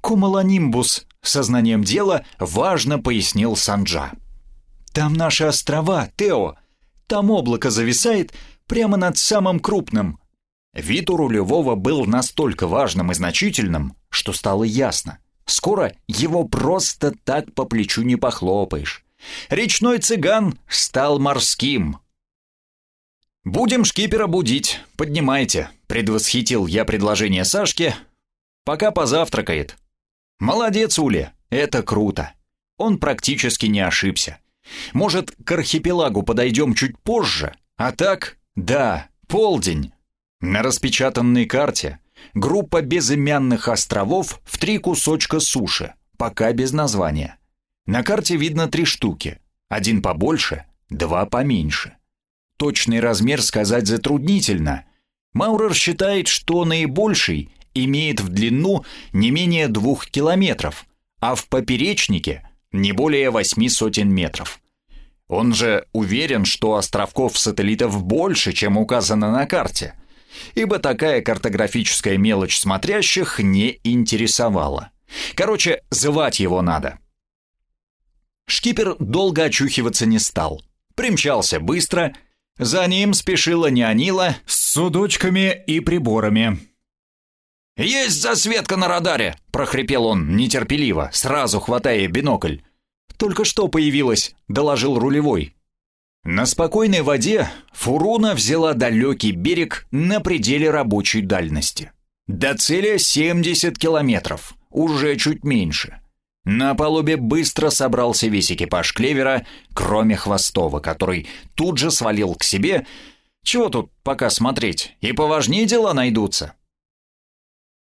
Кумаланимбус, сознанием дела, важно пояснил Санджа. «Там наши острова, Тео. Там облако зависает прямо над самым крупным». Вид у рулевого был настолько важным и значительным, что стало ясно. Скоро его просто так по плечу не похлопаешь. Речной цыган стал морским. «Будем шкипера будить, поднимайте», — предвосхитил я предложение Сашке, пока позавтракает. «Молодец, Уля, это круто. Он практически не ошибся. Может, к архипелагу подойдем чуть позже? А так, да, полдень. На распечатанной карте группа безымянных островов в три кусочка суши, пока без названия. На карте видно три штуки. Один побольше, два поменьше. Точный размер сказать затруднительно. Маурер считает, что наибольший имеет в длину не менее двух километров, а в поперечнике не более восьми сотен метров. Он же уверен, что островков-сателлитов больше, чем указано на карте, ибо такая картографическая мелочь смотрящих не интересовала. Короче, звать его надо. Шкипер долго очухиваться не стал. Примчался быстро. За ним спешила Неонила с судочками и приборами. «Есть засветка на радаре!» – прохрипел он нетерпеливо, сразу хватая бинокль. «Только что появилась», – доложил рулевой. На спокойной воде Фуруна взяла далекий берег на пределе рабочей дальности. До цели 70 километров, уже чуть меньше. На палубе быстро собрался весь экипаж клевера, кроме Хвостова, который тут же свалил к себе. Чего тут пока смотреть, и поважнее дела найдутся.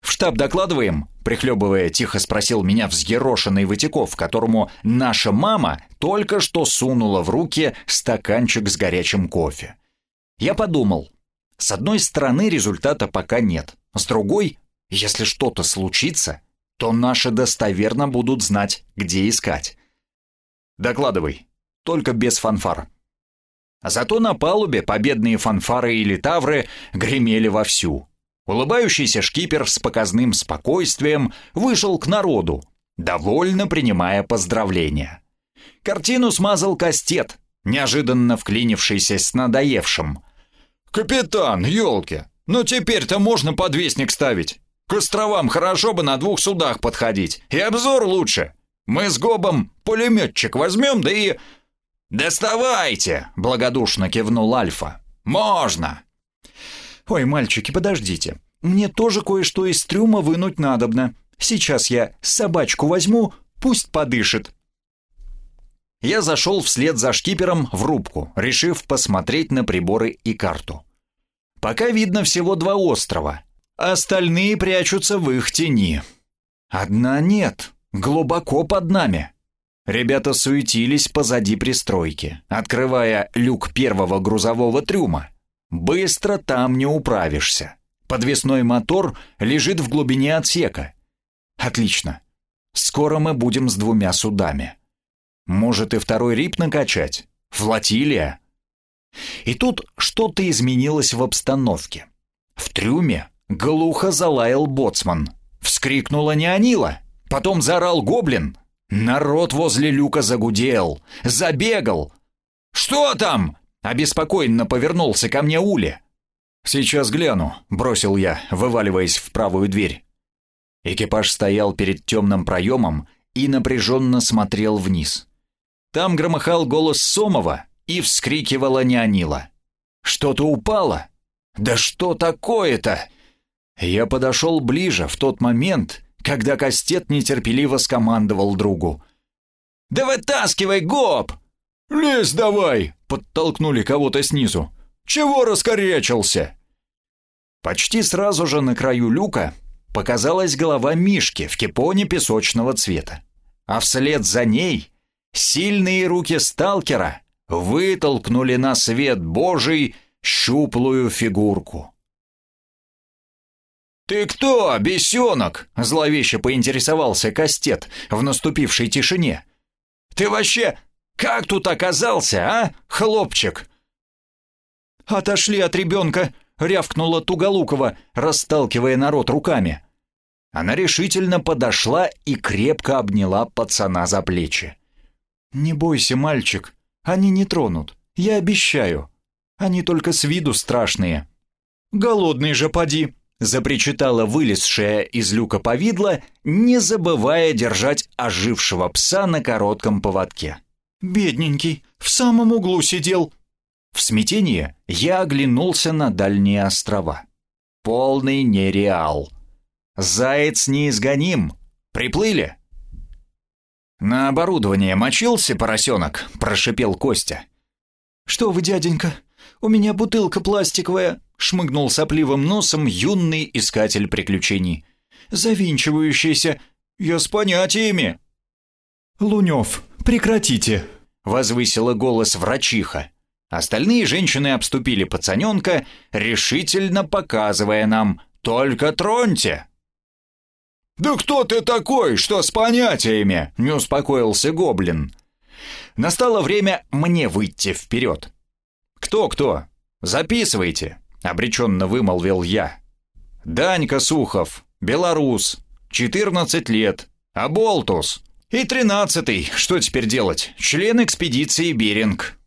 «В штаб докладываем?» — прихлебывая, тихо спросил меня взъерошенный Ватяков, которому наша мама только что сунула в руки стаканчик с горячим кофе. Я подумал, с одной стороны результата пока нет, с другой, если что-то случится, то наши достоверно будут знать, где искать. Докладывай, только без фанфар. Зато на палубе победные фанфары или тавры гремели вовсю. Улыбающийся шкипер с показным спокойствием вышел к народу, довольно принимая поздравления. Картину смазал кастет, неожиданно вклинившийся с надоевшим. «Капитан, елки, ну теперь-то можно подвесник ставить. К островам хорошо бы на двух судах подходить, и обзор лучше. Мы с Гобом пулеметчик возьмем, да и...» «Доставайте!» — благодушно кивнул Альфа. «Можно!» «Ой, мальчики, подождите. Мне тоже кое-что из трюма вынуть надобно. Сейчас я собачку возьму, пусть подышит». Я зашел вслед за шкипером в рубку, решив посмотреть на приборы и карту. Пока видно всего два острова, Остальные прячутся в их тени. Одна нет, глубоко под нами. Ребята суетились позади пристройки, открывая люк первого грузового трюма. Быстро там не управишься. Подвесной мотор лежит в глубине отсека. Отлично. Скоро мы будем с двумя судами. Может и второй рип накачать? Флотилия? И тут что-то изменилось в обстановке. В трюме Глухо залаял боцман. Вскрикнула Неонила. Потом заорал гоблин. Народ возле люка загудел, забегал. «Что там?» — обеспокоенно повернулся ко мне Уля. «Сейчас гляну», — бросил я, вываливаясь в правую дверь. Экипаж стоял перед темным проемом и напряженно смотрел вниз. Там громыхал голос Сомова и вскрикивала Неонила. «Что-то упало? Да что такое-то?» Я подошел ближе в тот момент, когда Кастет нетерпеливо скомандовал другу. «Да вытаскивай, гоп!» «Лезь давай!» — подтолкнули кого-то снизу. «Чего раскорячился?» Почти сразу же на краю люка показалась голова Мишки в кипоне песочного цвета. А вслед за ней сильные руки сталкера вытолкнули на свет Божий щуплую фигурку. «Ты кто, бесенок?» — зловеще поинтересовался Кастет в наступившей тишине. «Ты вообще как тут оказался, а, хлопчик?» «Отошли от ребенка!» — рявкнула Туголукова, расталкивая народ руками. Она решительно подошла и крепко обняла пацана за плечи. «Не бойся, мальчик, они не тронут. Я обещаю. Они только с виду страшные». «Голодный же поди», — запричитала вылезшая из люка повидла, не забывая держать ожившего пса на коротком поводке. «Бедненький, в самом углу сидел». В смятении я оглянулся на дальние острова. Полный нереал. Заяц неизгоним. Приплыли. «На оборудование мочился поросенок», — прошипел Костя. «Что вы, дяденька, у меня бутылка пластиковая», — шмыгнул сопливым носом юный искатель приключений. «Завинчивающийся. Я с понятиями». «Лунев, прекратите», — возвысила голос врачиха. Остальные женщины обступили пацаненка, решительно показывая нам «Только троньте!» «Да кто ты такой, что с понятиями?» — не успокоился гоблин. Настало время мне выйти вперед. «Кто-кто? Записывайте!» — обреченно вымолвил я. «Данька Сухов, белорус, 14 лет, Аболтус. И тринадцатый, что теперь делать, член экспедиции Беринг.